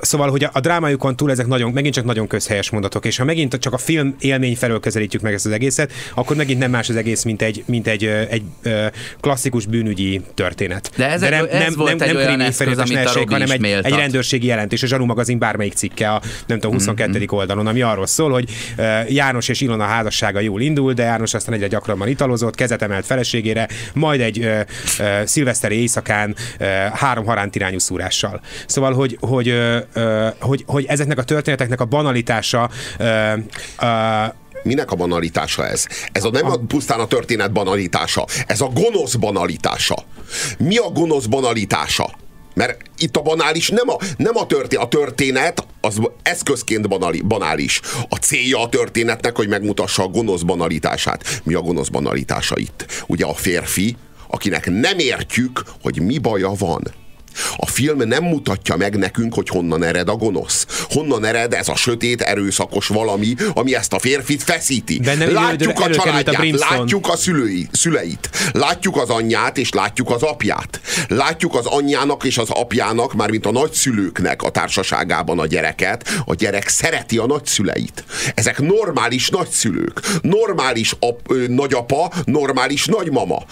[SPEAKER 3] Szóval, hogy a, a drámájukon túl ezek nagyon, megint csak nagyon közhelyes mondatok, és ha megint csak a film élmény felől közelítjük meg ezt az egészet, akkor megint nem más az egész, mint egy, mint egy, egy, egy klasszikus bűnügyi történet.
[SPEAKER 2] De ezek- ez volt egy olyan
[SPEAKER 3] krimi
[SPEAKER 2] eszköz, amit Robi
[SPEAKER 3] hanem egy,
[SPEAKER 2] méltat.
[SPEAKER 3] egy rendőrségi jelentés, a Zsaru magazin bármelyik cikke a nem tudom, 22.
[SPEAKER 2] Mm-hmm.
[SPEAKER 3] oldalon, ami arról szól, hogy János és Ilona házassága jól indul, de János aztán egyre gyakrabban italozott, kezet emelt feleségére, majd egy ö, ö, szilveszteri éjszakán ö, három haránt irányú szúrással. Szóval, hogy, hogy, hogy, hogy ezeknek a történeteknek a banalitása
[SPEAKER 4] Minek a banalitása ez? Ez a nem a, pusztán a történet banalitása, ez a gonosz banalitása. Mi a gonosz banalitása? Mert itt a banális nem a, nem a történet, a történet az eszközként banali, banális. A célja a történetnek, hogy megmutassa a gonosz banalitását. Mi a gonosz banalitása itt? Ugye a férfi, akinek nem értjük, hogy mi baja van. A film nem mutatja meg nekünk, hogy honnan ered a gonosz. Honnan ered ez a sötét, erőszakos valami, ami ezt a férfit feszíti.
[SPEAKER 3] Bennem idő-
[SPEAKER 4] látjuk a
[SPEAKER 3] a
[SPEAKER 4] családját,
[SPEAKER 3] Brimstone.
[SPEAKER 4] látjuk a szülői, szüleit, látjuk az anyját, és látjuk az apját. Látjuk az anyjának és az apjának, mármint a nagyszülőknek a társaságában a gyereket. A gyerek szereti a nagyszüleit. Ezek normális nagyszülők. Normális ap, ö, nagyapa, normális nagymama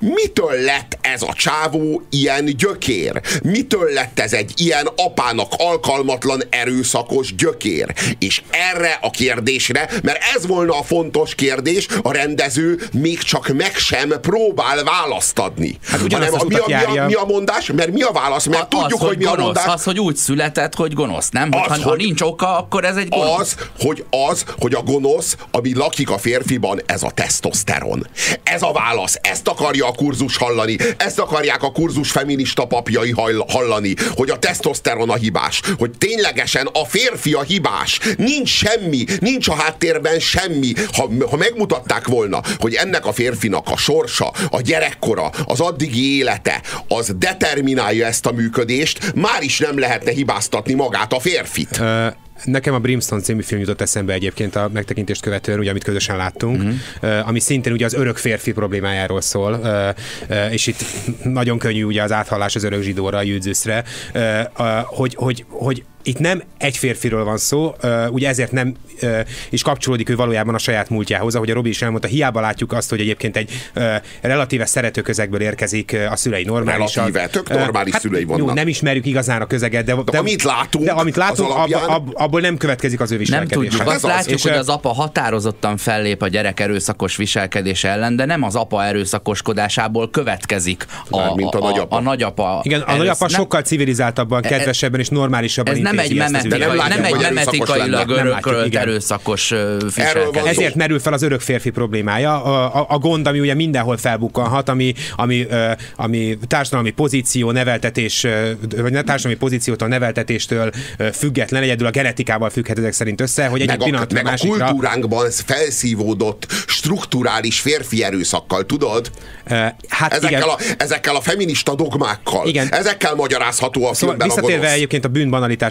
[SPEAKER 4] mitől lett ez a csávó ilyen gyökér? Mitől lett ez egy ilyen apának alkalmatlan erőszakos gyökér? És erre a kérdésre, mert ez volna a fontos kérdés, a rendező még csak meg sem próbál választ adni.
[SPEAKER 3] Hát
[SPEAKER 4] Hanem mi, a, mi, a, mi a mondás? Mert mi a válasz? Mert tudjuk,
[SPEAKER 2] az,
[SPEAKER 4] hogy mi a
[SPEAKER 2] gonosz,
[SPEAKER 4] mondás.
[SPEAKER 2] Az, hogy úgy született, hogy gonosz, nem?
[SPEAKER 4] Az,
[SPEAKER 2] ha, ha
[SPEAKER 4] hogy-
[SPEAKER 2] nincs oka, akkor ez egy gonosz.
[SPEAKER 4] Az, hogy az, hogy a gonosz, ami lakik a férfiban, ez a tesztoszteron. Ez a válasz, ezt akarja a kurzus hallani, ezt akarják a kurzus feminista papjai hallani, hogy a tesztoszteron a hibás, hogy ténylegesen a férfi a hibás. Nincs semmi, nincs a háttérben semmi. Ha, ha megmutatták volna, hogy ennek a férfinak a sorsa, a gyerekkora, az addigi élete, az determinálja ezt a működést, már is nem lehetne hibáztatni magát a férfit.
[SPEAKER 3] Ö, Nekem a Brimstone című film jutott eszembe egyébként a megtekintést követően, ugye, amit közösen láttunk, uh-huh. ami szintén ugye az örök férfi problémájáról szól, és itt nagyon könnyű ugye az áthallás az örök zsidóra, a ö, hogy, hogy, hogy itt nem egy férfiről van szó, ugye ezért nem is kapcsolódik ő valójában a saját múltjához, ahogy a Robi is elmondta, hiába látjuk azt, hogy egyébként egy relatíve szerető közegből érkezik, a szülei normálisak.
[SPEAKER 4] Relatíve, tök normális szülei vannak.
[SPEAKER 3] Jó, nem ismerjük igazán a közeget, de, de,
[SPEAKER 4] amit látunk,
[SPEAKER 3] de amit
[SPEAKER 4] az
[SPEAKER 3] látunk,
[SPEAKER 4] alapján-
[SPEAKER 3] ab, ab, abból nem következik az ő
[SPEAKER 2] Nem
[SPEAKER 3] viselkedés.
[SPEAKER 2] tudjuk.
[SPEAKER 4] Hát
[SPEAKER 2] Azt
[SPEAKER 4] ez az.
[SPEAKER 2] látjuk,
[SPEAKER 3] És,
[SPEAKER 2] hogy az apa határozottan fellép a gyerek erőszakos viselkedése ellen, de nem az apa erőszakoskodásából következik a,
[SPEAKER 4] Mármint a
[SPEAKER 2] a,
[SPEAKER 4] nagyapa.
[SPEAKER 2] a, a nagyapa.
[SPEAKER 3] Igen, a
[SPEAKER 2] erősz-
[SPEAKER 3] nagyapa
[SPEAKER 2] nem-
[SPEAKER 3] sokkal civilizáltabban, kedvesebben és normálisabban
[SPEAKER 2] Ez nem egy,
[SPEAKER 3] intézi ezt az
[SPEAKER 2] memetikai,
[SPEAKER 3] ügyet.
[SPEAKER 4] nem
[SPEAKER 2] egy memetikailag örökölt
[SPEAKER 3] igen.
[SPEAKER 2] erőszakos viselkedés.
[SPEAKER 3] Ezért merül fel az örök férfi problémája, a, a, a gond, ami ugye mindenhol felbukkanhat, ami, ami, ami társadalmi pozíció, neveltetés, vagy társadalmi pozíciótól, neveltetéstől független, egyedül a genetikával függhet ezek szerint össze, hogy egy
[SPEAKER 4] meg a,
[SPEAKER 3] pillanatra
[SPEAKER 4] meg a
[SPEAKER 3] másikra...
[SPEAKER 4] kultúránkban ez felszívódott strukturális férfi erőszakkal, tudod?
[SPEAKER 3] Hát igen,
[SPEAKER 4] Ezekkel a, ezekkel a feminista dogmákkal.
[SPEAKER 3] Igen.
[SPEAKER 4] Ezekkel magyarázható a
[SPEAKER 3] Szóval
[SPEAKER 4] filmben a
[SPEAKER 3] visszatérve
[SPEAKER 4] gonosz.
[SPEAKER 3] egyébként a bűn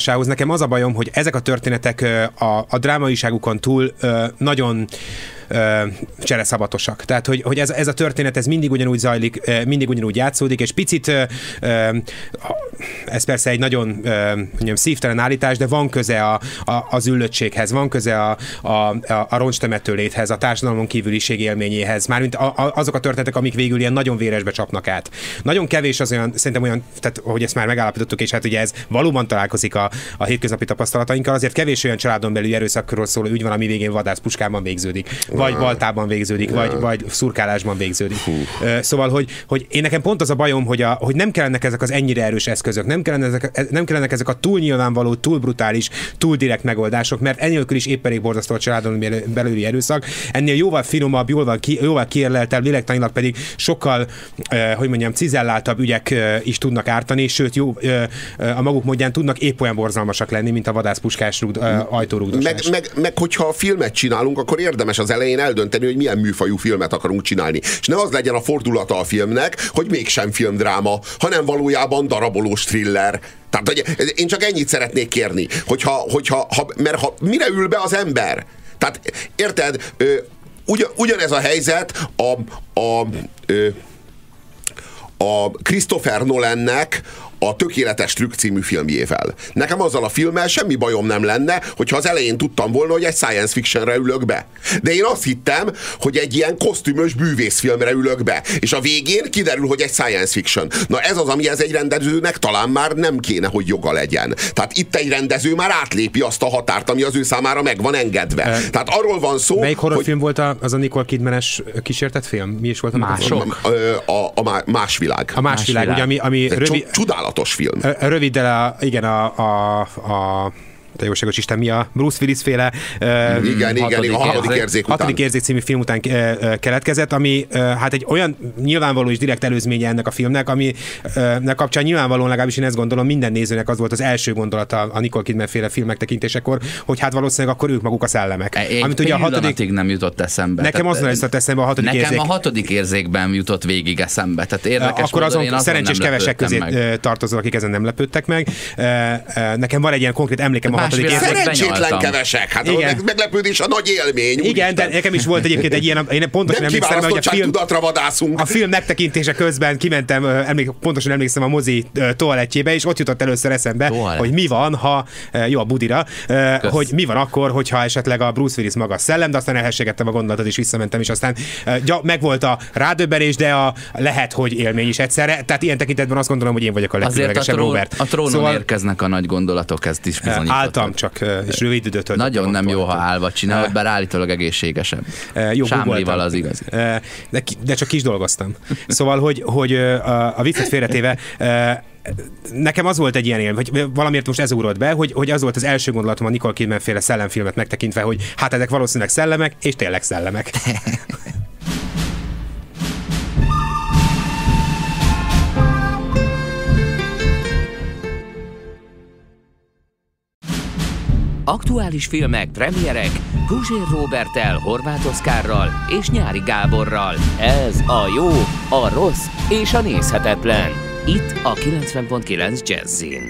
[SPEAKER 3] banalitásához, nekem az a bajom, hogy ezek a történetek a, a drámaiságukon túl nagyon csereszabatosak. Tehát, hogy, hogy ez, ez a történet, ez mindig ugyanúgy zajlik, mindig ugyanúgy játszódik, és picit, ez persze egy nagyon mondjam, szívtelen állítás, de van köze a, a, az üllöttséghez, van köze a, a, a, roncstemető léthez, a társadalmon kívüliség élményéhez, mármint a, a, azok a történetek, amik végül ilyen nagyon véresbe csapnak át. Nagyon kevés az olyan, szerintem olyan, tehát hogy ezt már megállapítottuk, és hát ugye ez valóban találkozik a, a hétköznapi tapasztalatainkkal, azért kevés olyan családon belül erőszakról szóló ügy van, ami végén vadászpuskában végződik, vagy baltában végződik, vagy, vagy szurkálásban végződik. Ö, Szóval, hogy, hogy én nekem pont az a bajom, hogy, a, hogy nem kellenek ezek az ennyire erős eszközök, nem kellene ezek, nem kellenek ezek a túl nyilvánvaló, túl brutális, túl direkt megoldások, mert ennélkül is épp elég borzasztó a családon belüli erőszak. Ennél jóval finomabb, jóval, ki, jóval kiérleltebb, lélektanilag pedig sokkal, eh, hogy mondjam, cizelláltabb ügyek eh, is tudnak ártani, sőt, jó, eh, a maguk módján tudnak épp olyan borzalmasak lenni, mint a vadászpuskás rúd, eh, ajtórúgdosás.
[SPEAKER 4] Meg, meg, meg, hogyha filmet csinálunk, akkor érdemes az elején eldönteni, hogy milyen műfajú filmet akarunk csinálni. És ne az legyen a fordulata a filmnek, hogy mégsem filmdráma, hanem valójában darabolós thriller. Tehát hogy én csak ennyit szeretnék kérni, hogyha, hogyha ha, mert ha, mire ül be az ember? Tehát érted, ö, ugyan, ugyanez a helyzet a, a, ö, a Christopher Nolannek a Tökéletes Trükk című filmjével. Nekem azzal a filmmel semmi bajom nem lenne, hogyha az elején tudtam volna, hogy egy science fictionre ülök be. De én azt hittem, hogy egy ilyen kosztümös bűvészfilmre ülök be. És a végén kiderül, hogy egy science fiction. Na ez az, ami ez egy rendezőnek talán már nem kéne, hogy joga legyen. Tehát itt egy rendező már átlépi azt a határt, ami az ő számára meg van engedve. Tehát arról van szó,
[SPEAKER 3] Melyik
[SPEAKER 4] hogy
[SPEAKER 3] horrorfilm volt a, az a Nicole Kidmanes kísértett film? Mi is volt a
[SPEAKER 2] Mások.
[SPEAKER 4] a, a, a má- más világ.
[SPEAKER 3] A más világ,
[SPEAKER 2] világ.
[SPEAKER 3] ugye, ami, ami rövid,
[SPEAKER 4] cso- csodálatos film.
[SPEAKER 3] Röviddel a, igen, a, a, a te jóságos Isten, mi a Bruce Willis féle
[SPEAKER 4] Igen, igen, igen, a hatodik érzék után.
[SPEAKER 3] hatodik érzék című film után keletkezett, ami hát egy olyan nyilvánvaló és direkt előzménye ennek a filmnek, ami ö, nek kapcsán nyilvánvalóan legalábbis én ezt gondolom, minden nézőnek az volt az első gondolata a Nicole Kidman féle filmek tekintésekor, hogy hát valószínűleg akkor ők maguk a szellemek.
[SPEAKER 2] Egy
[SPEAKER 3] Amit ugye a hatodik,
[SPEAKER 2] nem jutott eszembe.
[SPEAKER 3] nekem azonnal jutott eszembe a hatodik
[SPEAKER 2] Nekem
[SPEAKER 3] érzék.
[SPEAKER 2] a hatodik érzékben jutott végig eszembe. Tehát érdekes
[SPEAKER 3] akkor
[SPEAKER 2] módon
[SPEAKER 3] azon
[SPEAKER 2] azon
[SPEAKER 3] szerencsés kevesek közé
[SPEAKER 2] meg.
[SPEAKER 3] tartozol, akik ezen nem lepődtek meg. Nekem van egy ilyen konkrét emlékem a hatodik
[SPEAKER 2] Másfél
[SPEAKER 4] Szerencsétlen kevesek. Hát
[SPEAKER 3] Igen.
[SPEAKER 4] meg- meglepődés a nagy élmény.
[SPEAKER 3] Igen, de nekem is volt egyébként egy ilyen, én pontosan
[SPEAKER 4] nem
[SPEAKER 3] emlékszem, hogy a film,
[SPEAKER 4] vadászunk.
[SPEAKER 3] a film megtekintése közben kimentem, emlék, pontosan emlékszem a mozi toalettjébe, és ott jutott először eszembe,
[SPEAKER 2] Toalett.
[SPEAKER 3] hogy mi van, ha, jó a budira,
[SPEAKER 2] Kösz.
[SPEAKER 3] hogy mi van akkor, hogyha esetleg a Bruce Willis maga szellem, de aztán elhessegettem a gondolatot, és visszamentem, és aztán gya, megvolt a rádöbbenés, de a lehet, hogy élmény is egyszerre. Tehát ilyen tekintetben azt gondolom, hogy én vagyok a legkülönlegesebb Robert.
[SPEAKER 2] a trónon
[SPEAKER 3] szóval,
[SPEAKER 2] érkeznek a nagy gondolatok, ezt is
[SPEAKER 3] ö, Álltam csak, és rövid időt
[SPEAKER 2] Nagyon nem jó, ha állva csinálod, bár állítólag egészségesebb.
[SPEAKER 3] Jó,
[SPEAKER 2] Sámlival az igazi.
[SPEAKER 3] Eh, De, de csak kis dolgoztam. Szóval, hogy, hogy a, a viccet félretéve, nekem az volt egy ilyen élmény, hogy valamiért most ez ugrott be, hogy, hogy az volt az első gondolatom a Nicole Kidman féle szellemfilmet megtekintve, hogy hát ezek valószínűleg szellemek, és tényleg szellemek.
[SPEAKER 1] Aktuális filmek, premierek Guzsér Robertel, Horváth Oszkárral és Nyári Gáborral. Ez a jó, a rossz és a nézhetetlen. Itt a 90.9 Jazzin.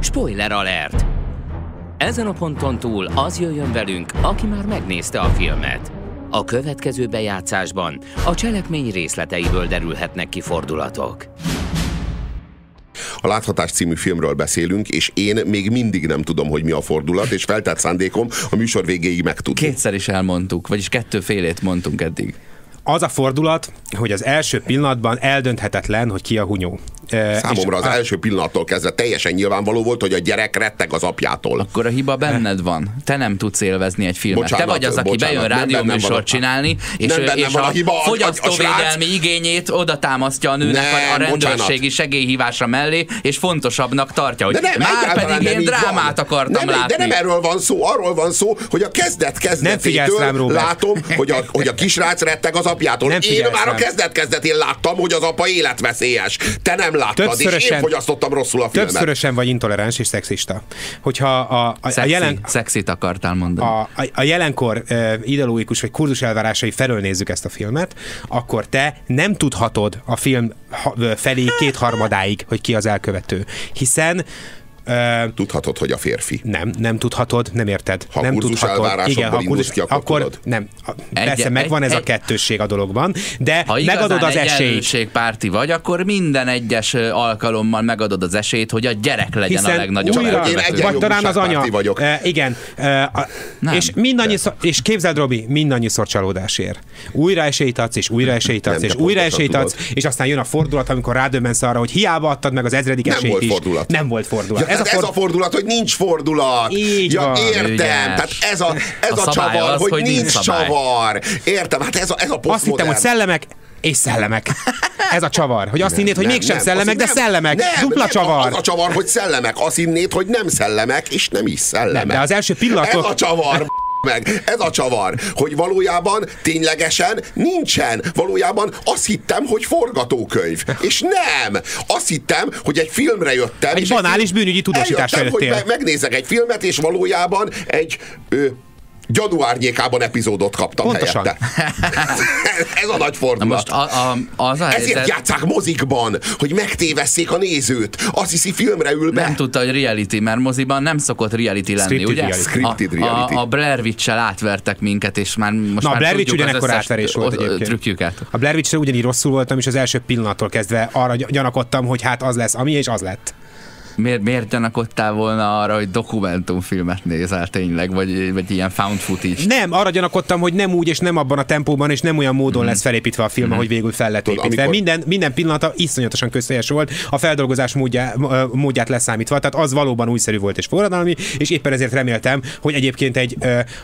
[SPEAKER 1] Spoiler alert! Ezen a ponton túl az jöjjön velünk, aki már megnézte a filmet. A következő bejátszásban a cselekmény részleteiből derülhetnek ki fordulatok.
[SPEAKER 4] A Láthatás című filmről beszélünk, és én még mindig nem tudom, hogy mi a fordulat, és feltett szándékom a műsor végéig megtudni.
[SPEAKER 2] Kétszer is elmondtuk, vagyis kettő félét mondtunk eddig.
[SPEAKER 3] Az a fordulat, hogy az első pillanatban eldönthetetlen, hogy ki a hunyó.
[SPEAKER 4] Számomra az
[SPEAKER 3] a-
[SPEAKER 4] első pillanattól kezdve teljesen nyilvánvaló volt, hogy a gyerek retteg az apjától.
[SPEAKER 2] Akkor a hiba benned van. Te nem tudsz élvezni egy filmet.
[SPEAKER 4] Bocsánat,
[SPEAKER 2] Te vagy az, aki
[SPEAKER 4] bocsánat,
[SPEAKER 2] bejön
[SPEAKER 4] nem
[SPEAKER 2] rádióműsort
[SPEAKER 4] a-
[SPEAKER 2] csinálni, és,
[SPEAKER 4] nem
[SPEAKER 2] és
[SPEAKER 4] van
[SPEAKER 2] a,
[SPEAKER 4] a hiba, a- a- a
[SPEAKER 2] fogyasztóvédelmi igényét oda támasztja a nőnek
[SPEAKER 4] Nem,
[SPEAKER 2] a, rendőrségi
[SPEAKER 4] bocsánat.
[SPEAKER 2] segélyhívása mellé, és fontosabbnak tartja, hogy
[SPEAKER 4] De nem,
[SPEAKER 2] már pedig
[SPEAKER 4] nem
[SPEAKER 2] én drámát
[SPEAKER 4] van.
[SPEAKER 2] akartam
[SPEAKER 4] nem,
[SPEAKER 2] látni.
[SPEAKER 4] De nem erről van szó, arról van szó, hogy a kezdet kezdetétől
[SPEAKER 3] Robert.
[SPEAKER 4] látom, hogy a, hogy a kisrác retteg az apjától.
[SPEAKER 3] Nem
[SPEAKER 4] én már a
[SPEAKER 3] rám.
[SPEAKER 4] kezdet kezdetén láttam, hogy az apa életveszélyes. Te nem láttad, és én
[SPEAKER 3] Többszörösen-
[SPEAKER 4] fogyasztottam rosszul a filmet.
[SPEAKER 3] Többszörösen vagy intoleráns és szexista. Hogyha a, a, a
[SPEAKER 2] Szexi,
[SPEAKER 3] jelen,
[SPEAKER 2] Szexit akartál mondani.
[SPEAKER 3] a, a, a jelenkor uh, ideológikus vagy kurzus elvárásai felől nézzük ezt a filmet, akkor te nem tudhatod a film felé kétharmadáig, hogy ki az elkövető. Hiszen uh,
[SPEAKER 4] Tudhatod, hogy a férfi.
[SPEAKER 3] nem, nem tudhatod, nem érted.
[SPEAKER 4] Ha
[SPEAKER 3] nem
[SPEAKER 4] kurzus
[SPEAKER 3] tudhatod.
[SPEAKER 4] elvárásokból indulsz ki, akkor
[SPEAKER 3] akkor
[SPEAKER 4] tudod.
[SPEAKER 3] nem. A-
[SPEAKER 2] Egy-
[SPEAKER 3] Persze, megvan
[SPEAKER 2] egy-
[SPEAKER 3] ez a
[SPEAKER 2] egy-
[SPEAKER 3] kettősség a dologban, de
[SPEAKER 2] Ha
[SPEAKER 3] megadod az esélyt.
[SPEAKER 2] egyenlőségpárti vagy, akkor minden egyes alkalommal megadod az esélyt, hogy a gyerek legyen a
[SPEAKER 3] Hiszen
[SPEAKER 2] legnagyobb
[SPEAKER 3] újra.
[SPEAKER 4] Én
[SPEAKER 3] vagy talán az anya.
[SPEAKER 4] vagyok.
[SPEAKER 3] E, igen. E, a,
[SPEAKER 2] Nem,
[SPEAKER 3] és mindannyiszor, és képzeld, Robi, mindannyiszor csalódás ér. Újra esélyt adsz, és újra esélyt adsz,
[SPEAKER 4] Nem,
[SPEAKER 3] és újra esélyt adsz, és aztán jön a fordulat, amikor rádöbbensz arra, hogy hiába adtad meg az ezredik
[SPEAKER 4] Nem
[SPEAKER 3] esélyt
[SPEAKER 4] volt
[SPEAKER 3] is.
[SPEAKER 4] fordulat.
[SPEAKER 3] Nem volt fordulat.
[SPEAKER 4] Ez, a ez a fordulat, hogy nincs fordulat.
[SPEAKER 3] Így
[SPEAKER 4] ja,
[SPEAKER 3] van.
[SPEAKER 4] értem.
[SPEAKER 2] Ügyes.
[SPEAKER 4] Tehát ez a, ez
[SPEAKER 2] A
[SPEAKER 4] a, csavar,
[SPEAKER 2] az,
[SPEAKER 4] hogy,
[SPEAKER 2] hogy
[SPEAKER 4] nincs,
[SPEAKER 2] szabály.
[SPEAKER 4] csavar. Értem, hát ez a, ez a
[SPEAKER 3] Azt hittem,
[SPEAKER 4] posztmodern.
[SPEAKER 3] hogy szellemek, és szellemek. Ez a csavar. Hogy azt hinnéd, hogy
[SPEAKER 4] Nem,
[SPEAKER 3] mégsem
[SPEAKER 4] nem,
[SPEAKER 3] szellemek, de
[SPEAKER 4] nem,
[SPEAKER 3] szellemek.
[SPEAKER 4] Nem,
[SPEAKER 3] Dupla
[SPEAKER 4] nem,
[SPEAKER 3] csavar.
[SPEAKER 4] Az a csavar, hogy szellemek. Azt hinnéd, hogy nem szellemek, és nem is szellemek.
[SPEAKER 3] Nem, de az első pillanatok-
[SPEAKER 4] Ez a csavar, meg. Ez a csavar, hogy valójában ténylegesen nincsen. Valójában azt hittem, hogy forgatókönyv. És nem. Azt hittem, hogy egy filmre jöttem.
[SPEAKER 3] Egy banális bűnügyi tudósításra
[SPEAKER 4] eljöttem, hogy me- megnézek egy filmet, és valójában egy ö, gyanú árnyékában epizódot kaptam
[SPEAKER 3] Pontosan.
[SPEAKER 4] helyette. Ez a nagy
[SPEAKER 2] Na
[SPEAKER 4] fordulat.
[SPEAKER 2] most a, a, az a
[SPEAKER 4] Ezért
[SPEAKER 2] helyzet,
[SPEAKER 4] játszák mozikban, hogy megtévesszék a nézőt. Azt hiszi, filmre ül be.
[SPEAKER 2] nem tudta, hogy reality, mert moziban nem szokott reality lenni,
[SPEAKER 3] Scripted
[SPEAKER 2] ugye?
[SPEAKER 3] reality.
[SPEAKER 4] Scripted
[SPEAKER 2] a,
[SPEAKER 4] reality.
[SPEAKER 2] A, a Blair Witch-sel átvertek minket, és már most
[SPEAKER 3] Na, a
[SPEAKER 2] már
[SPEAKER 3] Blair Witch ugyanekkor átverés volt egyébként.
[SPEAKER 2] trükkjüket.
[SPEAKER 3] A Blair Witch-re ugyanígy rosszul voltam, és az első pillanattól kezdve arra gy- gyanakodtam, hogy hát az lesz, ami, és az lett.
[SPEAKER 2] Miért, miért gyanakodtál volna arra, hogy dokumentumfilmet nézel tényleg, vagy, vagy ilyen found footage?
[SPEAKER 3] Nem, arra gyanakodtam, hogy nem úgy és nem abban a tempóban és nem olyan módon lesz felépítve a film, ahogy végül fel lett építve.
[SPEAKER 4] amikor-
[SPEAKER 3] Minden, minden pillanata iszonyatosan közteljes volt, a feldolgozás módjá, ö, módját leszámítva, tehát az valóban újszerű volt és forradalmi, és éppen ezért reméltem, hogy egyébként egy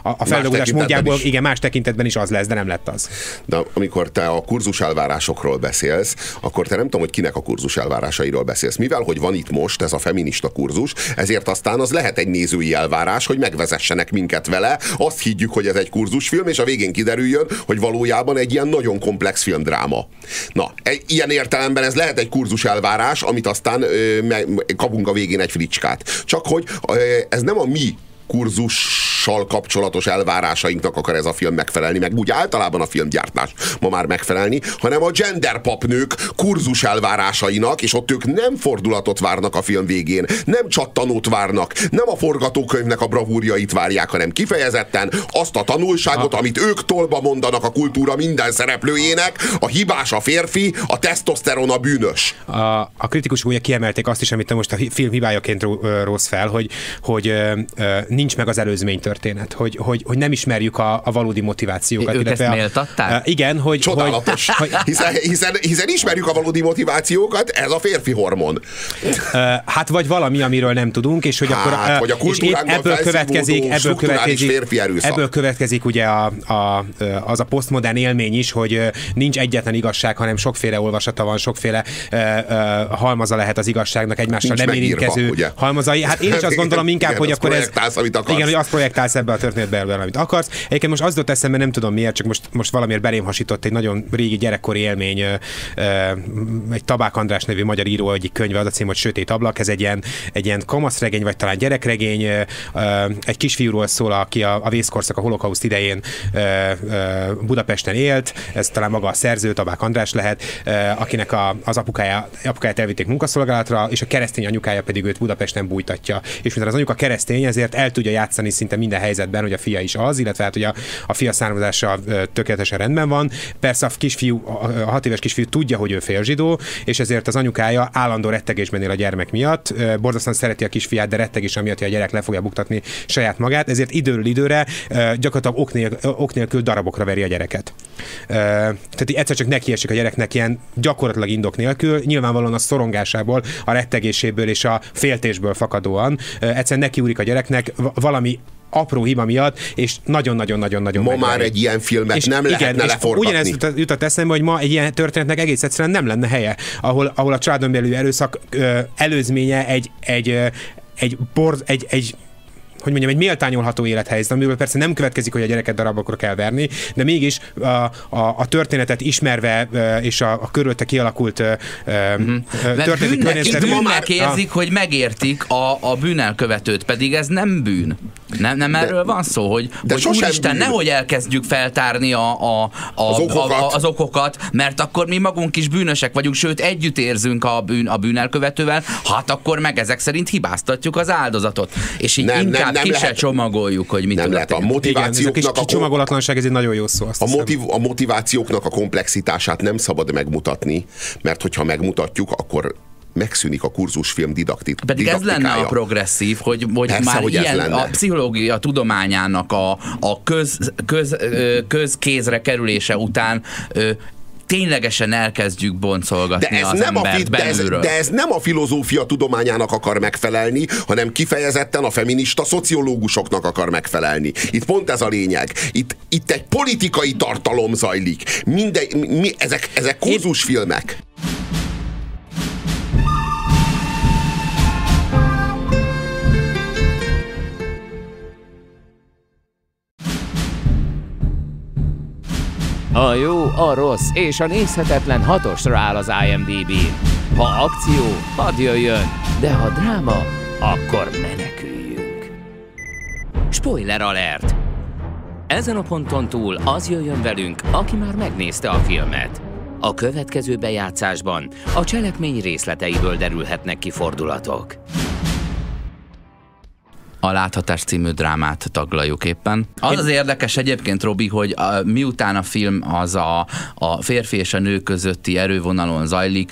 [SPEAKER 3] a, a feldolgozás módjából,
[SPEAKER 4] is.
[SPEAKER 3] igen, más tekintetben is az lesz, de nem lett az.
[SPEAKER 4] De amikor te a kurzus elvárásokról beszélsz, akkor te nem tudom, hogy kinek a kurzus elvárásairól beszélsz. Mivel, hogy van itt most ez a feminista kurzus, ezért aztán az lehet egy nézői elvárás, hogy megvezessenek minket vele, azt higgyük, hogy ez egy kurzusfilm, és a végén kiderüljön, hogy valójában egy ilyen nagyon komplex filmdráma. Na, ilyen értelemben ez lehet egy kurzus elvárás, amit aztán ö, me, kapunk a végén egy fricskát. Csak hogy ö, ez nem a mi kurzussal kapcsolatos elvárásainknak akar ez a film megfelelni, meg úgy általában a filmgyártás ma már megfelelni, hanem a gender papnők kurzus elvárásainak, és ott ők nem fordulatot várnak a film végén, nem csattanót várnak, nem a forgatókönyvnek a bravúrjait várják, hanem kifejezetten azt a tanulságot, amit ők tolba mondanak a kultúra minden szereplőjének, a hibás a férfi, a tesztoszteron a bűnös.
[SPEAKER 3] A, a kritikusok ugye kiemelték azt is, amit te most a film hibájaként rossz fel, hogy, hogy ö, nincs meg az előzmény történet, hogy, hogy, hogy nem ismerjük a, a valódi motivációkat.
[SPEAKER 2] Ők ezt
[SPEAKER 3] a,
[SPEAKER 2] méltatták?
[SPEAKER 3] A, igen, hogy...
[SPEAKER 4] Csodálatos.
[SPEAKER 3] Hogy,
[SPEAKER 4] hiszen, hiszen, hiszen ismerjük a valódi motivációkat, ez a férfi hormon.
[SPEAKER 3] Hát vagy valami, amiről nem tudunk, és hogy
[SPEAKER 4] hát,
[SPEAKER 3] akkor...
[SPEAKER 4] Vagy a kultúránkban
[SPEAKER 3] ebből következik, ebből következik,
[SPEAKER 4] férfi erőszak.
[SPEAKER 3] ebből következik ugye a, a, az a posztmodern élmény is, hogy nincs egyetlen igazság, hanem sokféle olvasata van, sokféle uh, halmaza lehet az igazságnak egymással nem érintkező halmazai. Hát én is azt gondolom inkább,
[SPEAKER 4] igen,
[SPEAKER 3] hogy akkor ez...
[SPEAKER 4] Amit akarsz.
[SPEAKER 3] Igen, hogy azt projektálsz ebbe a történetbe, amit akarsz. Egyébként most az jutott eszembe, nem tudom miért, csak most, most valamiért belém hasított egy nagyon régi gyerekkori élmény, egy Tabák András nevű magyar író egyik könyve, az a cím, hogy Sötét ablak, ez egy ilyen, egy ilyen kamaszregény, vagy talán gyerekregény, egy kisfiúról szól, aki a, a vészkorszak, a holokauszt idején Budapesten élt, ez talán maga a szerző, Tabák András lehet, akinek a, az apukája, apukáját elvitték munkaszolgálatra, és a keresztény anyukája pedig őt Budapesten bújtatja. És mivel az anyuka keresztény, ezért el tudja játszani szinte minden helyzetben, hogy a fia is az, illetve hát, hogy a, a fia származása tökéletesen rendben van. Persze a kisfiú, a hat éves kisfiú tudja, hogy ő félzsidó, és ezért az anyukája állandó rettegésben él a gyermek miatt. Borzasztóan szereti a kisfiát, de rettegés amiatt, hogy a gyerek le fogja buktatni saját magát, ezért időről időre gyakorlatilag ok, nélkül, ok nélkül darabokra veri a gyereket. Tehát egyszer csak nekiesik a gyereknek ilyen gyakorlatilag indok nélkül, nyilvánvalóan a szorongásából, a rettegéséből és a féltésből fakadóan. Egyszerűen nekiúrik a gyereknek valami apró hiba miatt, és nagyon-nagyon-nagyon-nagyon
[SPEAKER 4] Ma már egy ilyen filmet és nem igen, lehetne leforgatni.
[SPEAKER 3] Ugyanez jutott eszembe, hogy ma egy ilyen történetnek egész egyszerűen nem lenne helye, ahol, ahol a családon belül erőszak előzménye egy, egy, egy, bor, egy, egy hogy mondjam, egy méltányolható élethelyzet, amiből persze nem következik, hogy a gyereket darabokra kell verni, de mégis a, a, a történetet ismerve és a, a körülte kialakult mm-hmm. történeti
[SPEAKER 2] környezetet. Bűnnek érzik, a... hogy megértik a, a bűnelkövetőt, pedig ez nem bűn. Nem, nem erről de, van szó, hogy, de hogy úristen, bűn. nehogy elkezdjük feltárni a, a, a, az, okokat. A, a, az okokat, mert akkor mi magunk is bűnösek vagyunk, sőt együtt érzünk a, bűn, a bűnelkövetővel, hát akkor meg ezek szerint hibáztatjuk az áldozatot. És így nem, inkább nem, nem ki lehet, se csomagoljuk, hogy mit
[SPEAKER 4] Nem lehet. A motivációknak Igen,
[SPEAKER 3] a csomagolatlanság, ez egy nagyon jó szó.
[SPEAKER 4] a, motiv, a motivációknak a komplexitását nem szabad megmutatni, mert hogyha megmutatjuk, akkor megszűnik a kurzusfilm didaktik,
[SPEAKER 2] Pedig ez lenne a progresszív, hogy, hogy Persze, már hogy ilyen lenne. a pszichológia tudományának a, a köz, köz, közkézre kerülése után ténylegesen elkezdjük boncolgatni de ez az nem a fi-
[SPEAKER 4] de ez, de ez nem a filozófia tudományának akar megfelelni, hanem kifejezetten a feminista szociológusoknak akar megfelelni. Itt pont ez a lényeg. Itt, itt egy politikai tartalom zajlik. Minden, mi, ezek, ezek kurzusfilmek.
[SPEAKER 1] A jó, a rossz és a nézhetetlen hatosra áll az imdb Ha akció, hadd jöjjön, de ha dráma, akkor meneküljünk. Spoiler alert! Ezen a ponton túl az jöjjön velünk, aki már megnézte a filmet. A következő bejátszásban a cselekmény részleteiből derülhetnek ki fordulatok
[SPEAKER 2] a Láthatás című drámát taglaljuk éppen. Az az érdekes egyébként, Robi, hogy a, miután a film az a, a férfi és a nő közötti erővonalon zajlik,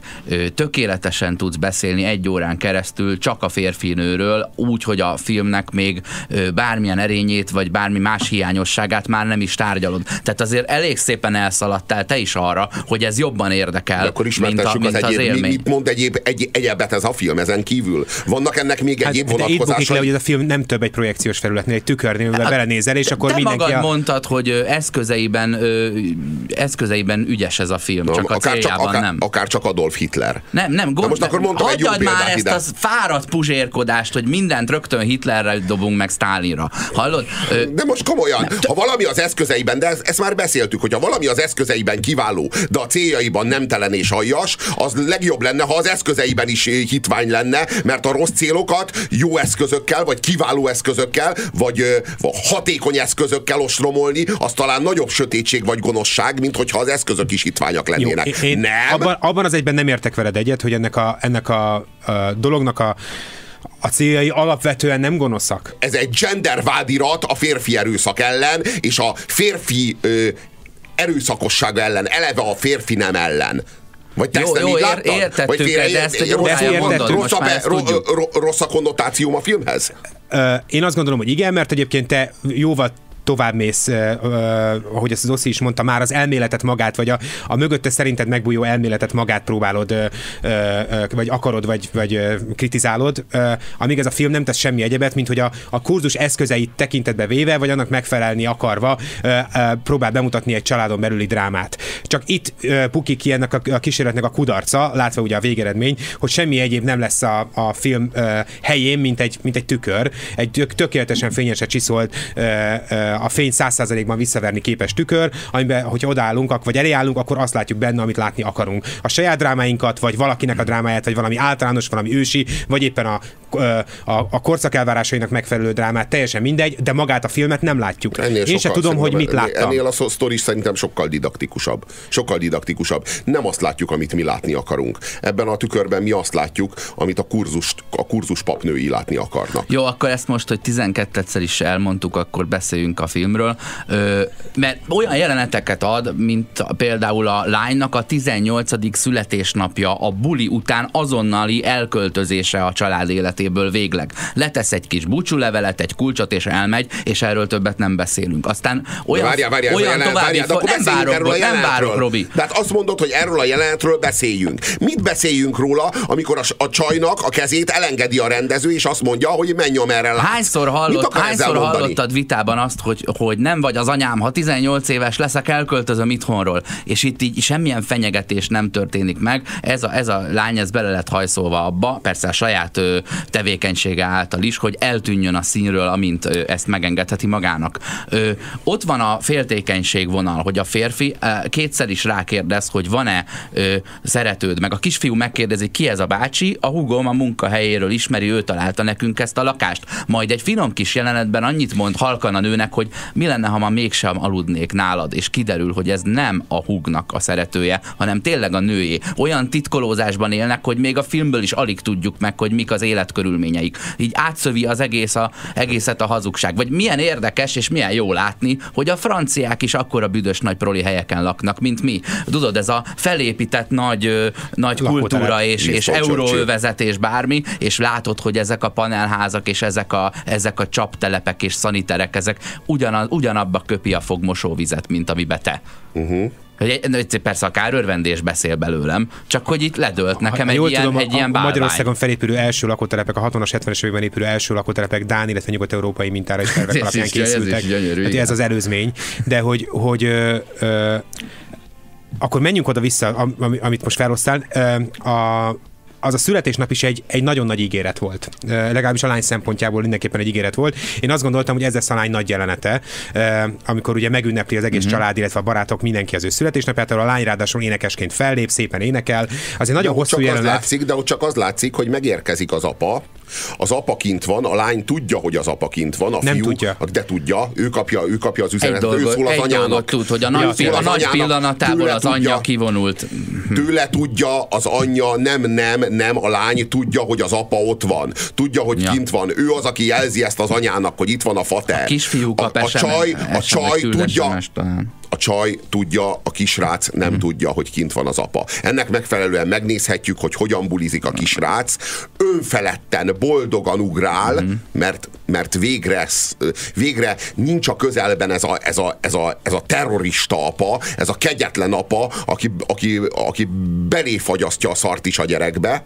[SPEAKER 2] tökéletesen tudsz beszélni egy órán keresztül csak a férfi nőről, úgy, hogy a filmnek még bármilyen erényét, vagy bármi más hiányosságát már nem is tárgyalod. Tehát azért elég szépen elszaladtál te is arra, hogy ez jobban érdekel, De akkor mint, a, mint az, az élmény.
[SPEAKER 4] Mit mond egyéb, egy, egyebet ez a film ezen kívül? Vannak ennek még hát, egyéb hát, vonatkozásai?
[SPEAKER 3] hogy ez a film nem nem több egy projekciós felületnél, egy tükörnél, hát, belenézel, és akkor
[SPEAKER 2] te
[SPEAKER 3] mindenki...
[SPEAKER 2] magad a... mondtad, hogy eszközeiben, eszközeiben ügyes ez a film, no, csak a akár céljában
[SPEAKER 4] csak, akár,
[SPEAKER 2] nem.
[SPEAKER 4] Akár csak Adolf Hitler.
[SPEAKER 2] Nem, nem, gond, most akkor mondtam egy jó már ezt ide. az fáradt puzsérkodást, hogy mindent rögtön Hitlerre dobunk meg Stálinra. Hallod?
[SPEAKER 4] De most komolyan, nem, ha valami az eszközeiben, de ezt, ezt már beszéltük, hogy ha valami az eszközeiben kiváló, de a céljaiban nemtelen és aljas, az legjobb lenne, ha az eszközeiben is hitvány lenne, mert a rossz célokat jó eszközökkel, vagy kiváló kiváló eszközökkel, vagy, vagy hatékony eszközökkel ostromolni, az talán nagyobb sötétség vagy gonoszság, mint hogyha az eszközök is hitványak lennének. Jó, én nem?
[SPEAKER 3] Abban, abban az egyben nem értek veled egyet, hogy ennek a, ennek a, a dolognak a a céljai alapvetően nem gonoszak.
[SPEAKER 4] Ez egy gendervádirat a férfi erőszak ellen, és a férfi ö, erőszakosság ellen, eleve a férfi nem ellen. Vagy te jó, ezt nem jó, így láttad?
[SPEAKER 2] Értettük, Vagy félre, de ezt egy rossz, mondod, rossz, a,
[SPEAKER 4] rossz a konnotációm a filmhez?
[SPEAKER 3] Én azt gondolom, hogy igen, mert egyébként te jóval tovább mész, ahogy ezt az Oszi is mondta, már az elméletet magát, vagy a, a mögötte szerinted megbújó elméletet magát próbálod, vagy akarod, vagy, vagy kritizálod, amíg ez a film nem tesz semmi egyebet, mint hogy a, a kurzus eszközeit tekintetbe véve, vagy annak megfelelni akarva próbál bemutatni egy családon belüli drámát. Csak itt pukik ki ennek a, a kísérletnek a kudarca, látva ugye a végeredmény, hogy semmi egyéb nem lesz a, a film helyén, mint egy, mint egy tükör, egy tökéletesen fényesen csiszolt a fény 100%-ban visszaverni képes tükör, amiben, hogy odállunk, vagy elé állunk, akkor azt látjuk benne, amit látni akarunk. A saját drámáinkat, vagy valakinek a drámáját, vagy valami általános, valami ősi, vagy éppen a, a, a korszak elvárásainak megfelelő drámát, teljesen mindegy, de magát a filmet nem látjuk. Ennél Én sem tudom, hogy mit láttam.
[SPEAKER 4] Ennél a sztori szerintem sokkal didaktikusabb. Sokkal didaktikusabb. Nem azt látjuk, amit mi látni akarunk. Ebben a tükörben mi azt látjuk, amit a kurzust, a kurzus papnői látni akarnak.
[SPEAKER 2] Jó, akkor ezt most, hogy 12-szer is elmondtuk, akkor beszéljünk a filmről, mert olyan jeleneteket ad, mint például a lánynak a 18. születésnapja a buli után azonnali elköltözése a család életéből végleg. Letesz egy kis búcsúlevelet, egy kulcsot és elmegy, és erről többet nem beszélünk. Aztán olyan, várjál, várjál, olyan jelen, várjál,
[SPEAKER 4] akkor nem várok, nem várok, Robi. Tehát azt mondod, hogy erről a jelenetről beszéljünk. Mit beszéljünk róla, amikor a, a csajnak a kezét elengedi a rendező, és azt mondja, hogy menj erre
[SPEAKER 2] Hányszor, hallott, hányszor hallottad vitában azt, hogy hogy, hogy nem vagy az anyám, ha 18 éves leszek, elköltözöm itthonról. És itt így semmilyen fenyegetés nem történik meg. Ez a, ez a lány, ez bele lett hajszolva abba, persze a saját ö, tevékenysége által is, hogy eltűnjön a színről, amint ö, ezt megengedheti magának. Ö, ott van a féltékenység vonal, hogy a férfi kétszer is rákérdez, hogy van-e szeretőd, meg a kisfiú megkérdezi, ki ez a bácsi, a hugom a munkahelyéről ismeri, ő találta nekünk ezt a lakást. Majd egy finom kis jelenetben annyit mond halkan a nőnek, hogy mi lenne, ha ma mégsem aludnék nálad, és kiderül, hogy ez nem a húgnak a szeretője, hanem tényleg a nőjé. Olyan titkolózásban élnek, hogy még a filmből is alig tudjuk meg, hogy mik az életkörülményeik. Így átszövi az egész a, egészet a hazugság. Vagy milyen érdekes és milyen jó látni, hogy a franciák is akkora büdös nagy proli helyeken laknak, mint mi. Tudod, ez a felépített nagy, nagy kultúra és, és euróövezet és bármi, és látod, hogy ezek a panelházak és ezek a, ezek a csaptelepek és szaniterek, ezek ugyanaz, ugyanabba köpi a fogmosóvizet, mint amibe te. Uh-huh. Hogy persze a kárörvendés beszél belőlem, csak hogy itt ledölt nekem ha, egy, ilyen, tudom, egy ilyen
[SPEAKER 3] a Magyarországon felépülő első lakótelepek, a 60-as, 70-es években épülő első lakótelepek Dán, illetve nyugat-európai mintára is tervek alapján készültek. Ez, gyönyörű, hát ez az előzmény. De hogy, hogy ö, ö, akkor menjünk oda-vissza, amit most felosztál. A, az a születésnap is egy, egy nagyon nagy ígéret volt. Legalábbis a lány szempontjából mindenképpen egy ígéret volt. Én azt gondoltam, hogy ez lesz a lány nagy jelenete, amikor ugye megünnepli az egész uh-huh. család, illetve a barátok mindenki az ő születésnapját, a lány ráadásul énekesként fellép, szépen énekel. Azért nagyon de hosszú jelenet.
[SPEAKER 4] látszik, de ott csak az látszik, hogy megérkezik az apa, az apa kint van, a lány tudja, hogy az apa kint van, a
[SPEAKER 3] nem fiú, tudja.
[SPEAKER 4] de tudja, ő kapja, ő kapja az üzenetet, ő szól az egy anyának.
[SPEAKER 2] tud, hogy a nagy, ja, a nagy pillanatából az tudja, anyja kivonult.
[SPEAKER 4] Tőle tudja az anyja, nem, nem, nem, a lány tudja, hogy az apa ott van. Tudja, hogy ja. kint van. Ő az, aki jelzi ezt az anyának, hogy itt van a fater.
[SPEAKER 2] A kisfiú kap a, a csaj, a csaj tudja,
[SPEAKER 4] a csaj tudja, a kisrác nem mm. tudja, hogy kint van az apa. Ennek megfelelően megnézhetjük, hogy hogyan bulizik a kisrác, önfeledten, boldogan ugrál, mm. mert, mert végre, végre nincs a közelben ez a, ez, a, ez, a, ez a terrorista apa, ez a kegyetlen apa, aki, aki, aki belé fagyasztja a szart is a gyerekbe,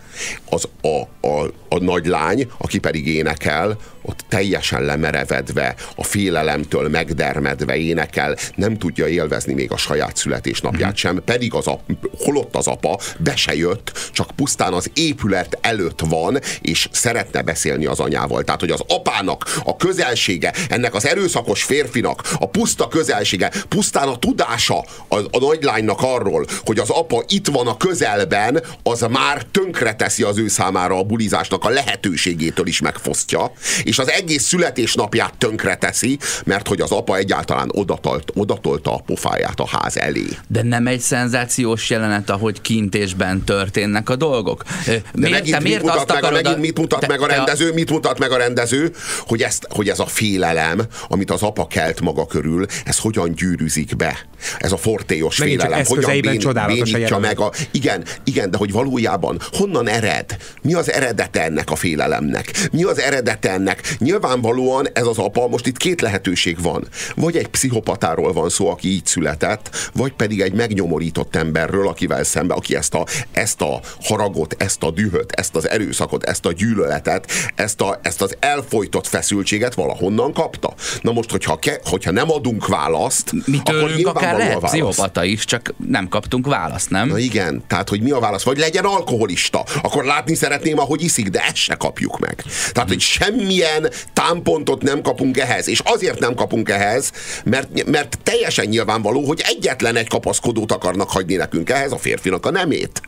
[SPEAKER 4] az a, a, a nagy lány, aki pedig énekel, ott teljesen lemerevedve, a félelemtől megdermedve énekel, nem tudja élvezni még a saját születésnapját mm. sem, pedig az a, holott az apa, be se jött, csak pusztán az épület előtt van, és szeretne beszélni az anyával. Tehát, hogy az apának a közelsége, ennek az erőszakos férfinak a puszta közelsége, pusztán a tudása a, a nagylánynak arról, hogy az apa itt van a közelben, az már tönkreteszi az ő számára a bulizásnak a lehetőségétől is megfosztja, és és az egész születésnapját tönkre teszi, mert hogy az apa egyáltalán odatolt, odatolta a pofáját a ház elé.
[SPEAKER 2] De nem egy szenzációs jelenet, ahogy kintésben történnek a dolgok.
[SPEAKER 4] De miért, megint, miért mit mutat, meg, a, megint mit mutat te, meg a rendező? Mit mutat meg a rendező? Hogy, ezt, hogy ez a félelem, amit az apa kelt maga körül, ez hogyan gyűrűzik be? Ez a fortéos megint félelem, hogyan bén, bénítja meg a... Igen, igen, de hogy valójában honnan ered? Mi az eredete ennek a félelemnek? Mi az eredete ennek? Nyilvánvalóan ez az apa, most itt két lehetőség van. Vagy egy pszichopatáról van szó, aki így született, vagy pedig egy megnyomorított emberről, akivel szembe, aki ezt a, ezt a haragot, ezt a dühöt, ezt az erőszakot, ezt a gyűlöletet, ezt, a, ezt az elfolytott feszültséget valahonnan kapta. Na most, hogyha, ke, hogyha nem adunk választ,
[SPEAKER 2] Mi akkor akár lehet pszichopata is, csak nem kaptunk választ, nem?
[SPEAKER 4] Na igen, tehát hogy mi a válasz? Vagy legyen alkoholista, akkor látni szeretném, ahogy iszik, de ezt se kapjuk meg. Tehát, hogy semmilyen támpontot nem kapunk ehhez, és azért nem kapunk ehhez, mert, mert teljesen nyilvánvaló, hogy egyetlen egy kapaszkodót akarnak hagyni nekünk ehhez, a férfinak a nemét.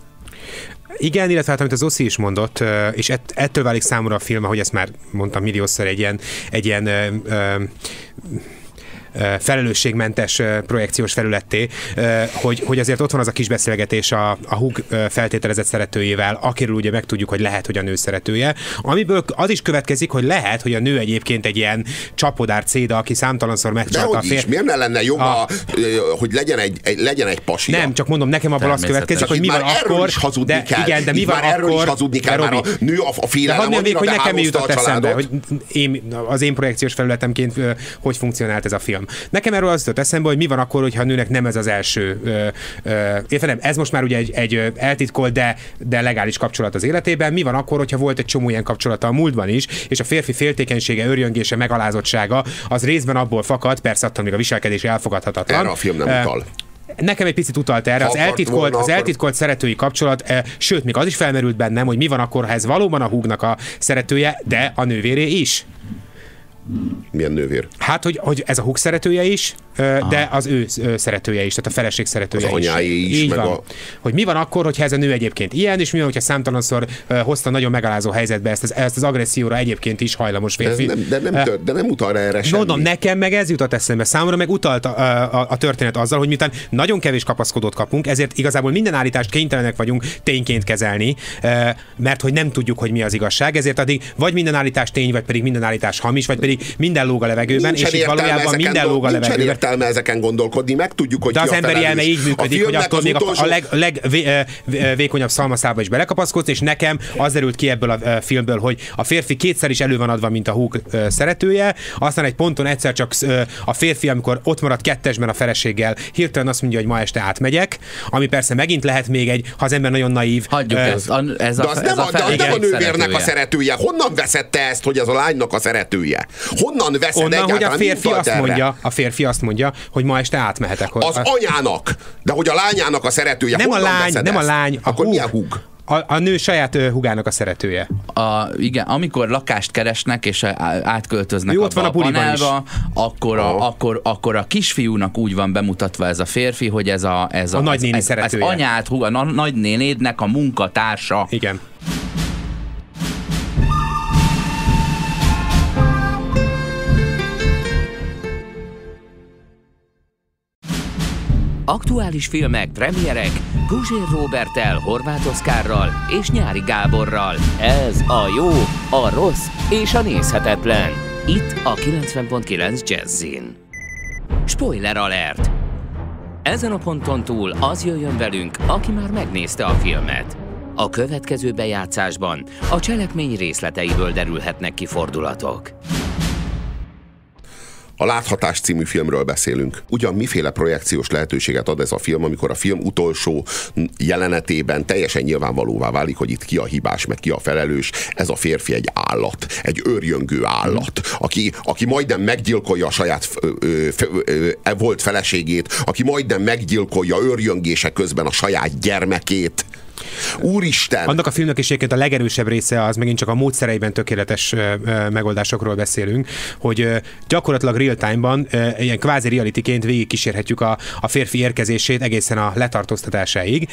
[SPEAKER 3] Igen, illetve hát, amit az Oszi is mondott, és ettől válik számomra a film, ahogy ezt már mondtam milliószor, egy ilyen, egy ilyen ö, ö, felelősségmentes projekciós felületté, hogy, hogy azért ott van az a kis beszélgetés a, a Hug feltételezett szeretőjével, akiről ugye megtudjuk, hogy lehet, hogy a nő szeretője, amiből az is következik, hogy lehet, hogy a nő egyébként egy ilyen csapodár céda, aki számtalanszor megcsalta
[SPEAKER 4] a fér... Is, miért ne lenne jobb, a... A, hogy legyen egy, egy, legyen egy pasi?
[SPEAKER 3] Nem, csak mondom, nekem abból az következik, hogy mi van akkor...
[SPEAKER 4] Is hazudni de, kell.
[SPEAKER 3] Igen, de mi van
[SPEAKER 4] erről
[SPEAKER 3] akkor...
[SPEAKER 4] Is hazudni kell, már a nő a, a félelem,
[SPEAKER 3] de még, hogy nekem jutott eszembe, hogy én, az én projekciós felületemként hogy funkcionált ez a film. Nekem erről az jutott eszembe, hogy mi van akkor, hogyha a nőnek nem ez az első, értem, ez most már ugye egy, egy eltitkolt, de, de legális kapcsolat az életében. Mi van akkor, hogyha volt egy csomó ilyen kapcsolata a múltban is, és a férfi féltékenysége, örjöngése, megalázottsága az részben abból fakad, persze attól még a viselkedés elfogadhatatlan.
[SPEAKER 4] Erre a film nem utal.
[SPEAKER 3] Nekem egy picit utalt erre, az eltitkolt, volna, az eltitkolt szeretői kapcsolat, eh, sőt, még az is felmerült bennem, hogy mi van akkor, ha ez valóban a húgnak a szeretője, de a nővéré is.
[SPEAKER 4] Milyen nővér?
[SPEAKER 3] Hát, hogy, hogy ez a húg szeretője is, de az ő szeretője is, tehát a feleség szeretője
[SPEAKER 4] az is. anyáé is.
[SPEAKER 3] Így meg van. A... Hogy mi van akkor, hogyha ez a nő egyébként ilyen, és mi van, hogyha számtalanszor hozta nagyon megalázó helyzetbe ezt az, ezt az agresszióra egyébként is hajlamos férfi.
[SPEAKER 4] De nem, de nem, tör, de nem utal rá erre semmi.
[SPEAKER 3] Mondom, nekem meg ez jutott eszembe. Számomra meg utalt a, a, a történet azzal, hogy miután nagyon kevés kapaszkodót kapunk, ezért igazából minden állítást kénytelenek vagyunk tényként kezelni, mert hogy nem tudjuk, hogy mi az igazság, ezért addig vagy minden állítás tény, vagy pedig minden állítás hamis, vagy pedig minden lóg a levegőben,
[SPEAKER 4] nincsen
[SPEAKER 3] és itt valójában minden lóg a levegőben.
[SPEAKER 4] Nincsen értelme ezeken gondolkodni, meg tudjuk, hogy
[SPEAKER 3] De az emberi elme így működik, hogy attól még utolsó... a legvékonyabb szalmaszába is belekapaszkodsz, és nekem az derült ki ebből a filmből, hogy a férfi kétszer is elő van adva, mint a húg szeretője, aztán egy ponton egyszer csak a férfi, amikor ott marad kettesben a feleséggel, hirtelen azt mondja, hogy ma este átmegyek, ami persze megint lehet még egy, ha az ember nagyon naív.
[SPEAKER 2] Hagyjuk uh, ez, a, ez
[SPEAKER 4] de az a, nem, a, de az nem a nővérnek a szeretője. Honnan veszette ezt, hogy ez a lánynak a szeretője? Honnan veszed
[SPEAKER 3] Onnan, hogy a férfi azt erre? mondja, a férfi azt mondja, hogy ma este átmehetek.
[SPEAKER 4] Az a... anyának, de hogy a lányának a szeretője,
[SPEAKER 3] nem a lány, nem
[SPEAKER 4] ezt?
[SPEAKER 3] a lány,
[SPEAKER 4] a Akkor húg. milyen húg?
[SPEAKER 3] A, a nő saját uh, hugának a szeretője.
[SPEAKER 2] A, igen, amikor lakást keresnek és átköltöznek
[SPEAKER 3] Jó, ott van a, a panelba,
[SPEAKER 2] akkor a, oh. akkor, akkor a kisfiúnak úgy van bemutatva ez a férfi, hogy ez a, ez
[SPEAKER 3] a, a nagynéni
[SPEAKER 2] ez,
[SPEAKER 3] szeretője.
[SPEAKER 2] Ez anyát, a nagynénédnek a munkatársa.
[SPEAKER 3] Igen.
[SPEAKER 1] Aktuális filmek, premierek Guzsér Robertel, Horváth Oszkárral és Nyári Gáborral. Ez a jó, a rossz és a nézhetetlen. Itt a 90.9 Jazzin. Spoiler alert! Ezen a ponton túl az jöjjön velünk, aki már megnézte a filmet. A következő bejátszásban a cselekmény részleteiből derülhetnek ki fordulatok.
[SPEAKER 4] A Láthatás című filmről beszélünk. Ugyan miféle projekciós lehetőséget ad ez a film, amikor a film utolsó jelenetében teljesen nyilvánvalóvá válik, hogy itt ki a hibás, meg ki a felelős. Ez a férfi egy állat, egy őrjöngő állat, aki, aki majdnem meggyilkolja a saját ö, ö, ö, ö, e volt feleségét, aki majdnem meggyilkolja őrjöngése közben a saját gyermekét. Úristen!
[SPEAKER 3] Annak a filmnek is egyébként a legerősebb része az megint csak a módszereiben tökéletes megoldásokról beszélünk, hogy gyakorlatilag real-time-ban ilyen kvázi realityként végig kísérhetjük a, a férfi érkezését egészen a letartóztatásáig,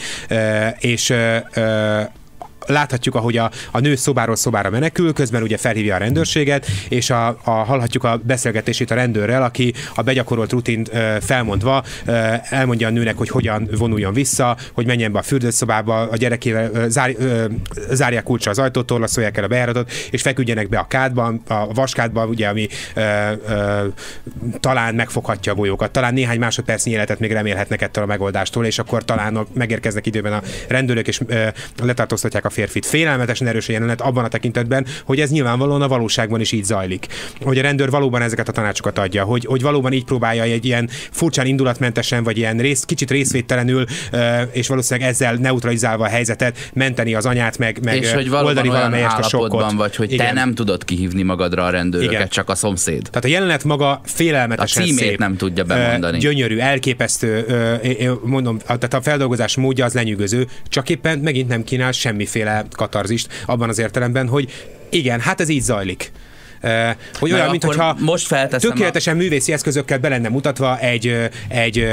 [SPEAKER 3] és láthatjuk, ahogy a, a nő szobáról szobára menekül, közben ugye felhívja a rendőrséget, és a, a, hallhatjuk a beszélgetését a rendőrrel, aki a begyakorolt rutint ö, felmondva ö, elmondja a nőnek, hogy hogyan vonuljon vissza, hogy menjen be a fürdőszobába, a gyerekével zár, ö, zárják kulcsra az ajtót, torlaszolják el a bejáratot, és feküdjenek be a kádba, a vaskádba, ugye, ami ö, ö, talán megfoghatja a bolyókat, talán néhány másodpercnyi életet még remélhetnek ettől a megoldástól, és akkor talán megérkeznek időben a rendőrök, és ö, letartóztatják a férfit. Félelmetesen erős a jelenet abban a tekintetben, hogy ez nyilvánvalóan a valóságban is így zajlik. Hogy a rendőr valóban ezeket a tanácsokat adja, hogy, hogy valóban így próbálja egy ilyen furcsán indulatmentesen, vagy ilyen rész, kicsit részvételenül, és valószínűleg ezzel neutralizálva a helyzetet, menteni az anyát, meg, meg
[SPEAKER 2] és hogy
[SPEAKER 3] oldani valamelyest a sokkot.
[SPEAKER 2] vagy hogy Igen. te nem tudod kihívni magadra a rendőröket, Igen. csak a szomszéd.
[SPEAKER 3] Tehát a jelenet maga félelmetesen
[SPEAKER 2] a címét
[SPEAKER 3] szép,
[SPEAKER 2] nem tudja bemondani.
[SPEAKER 3] Gyönyörű, elképesztő, mondom, tehát a feldolgozás módja az lenyűgöző, csak éppen megint nem kínál semmiféle katarzist abban az értelemben, hogy igen, hát ez így zajlik. Hogy olyan, mintha
[SPEAKER 2] most
[SPEAKER 3] tökéletesen a... művészi eszközökkel be lenne mutatva egy, egy,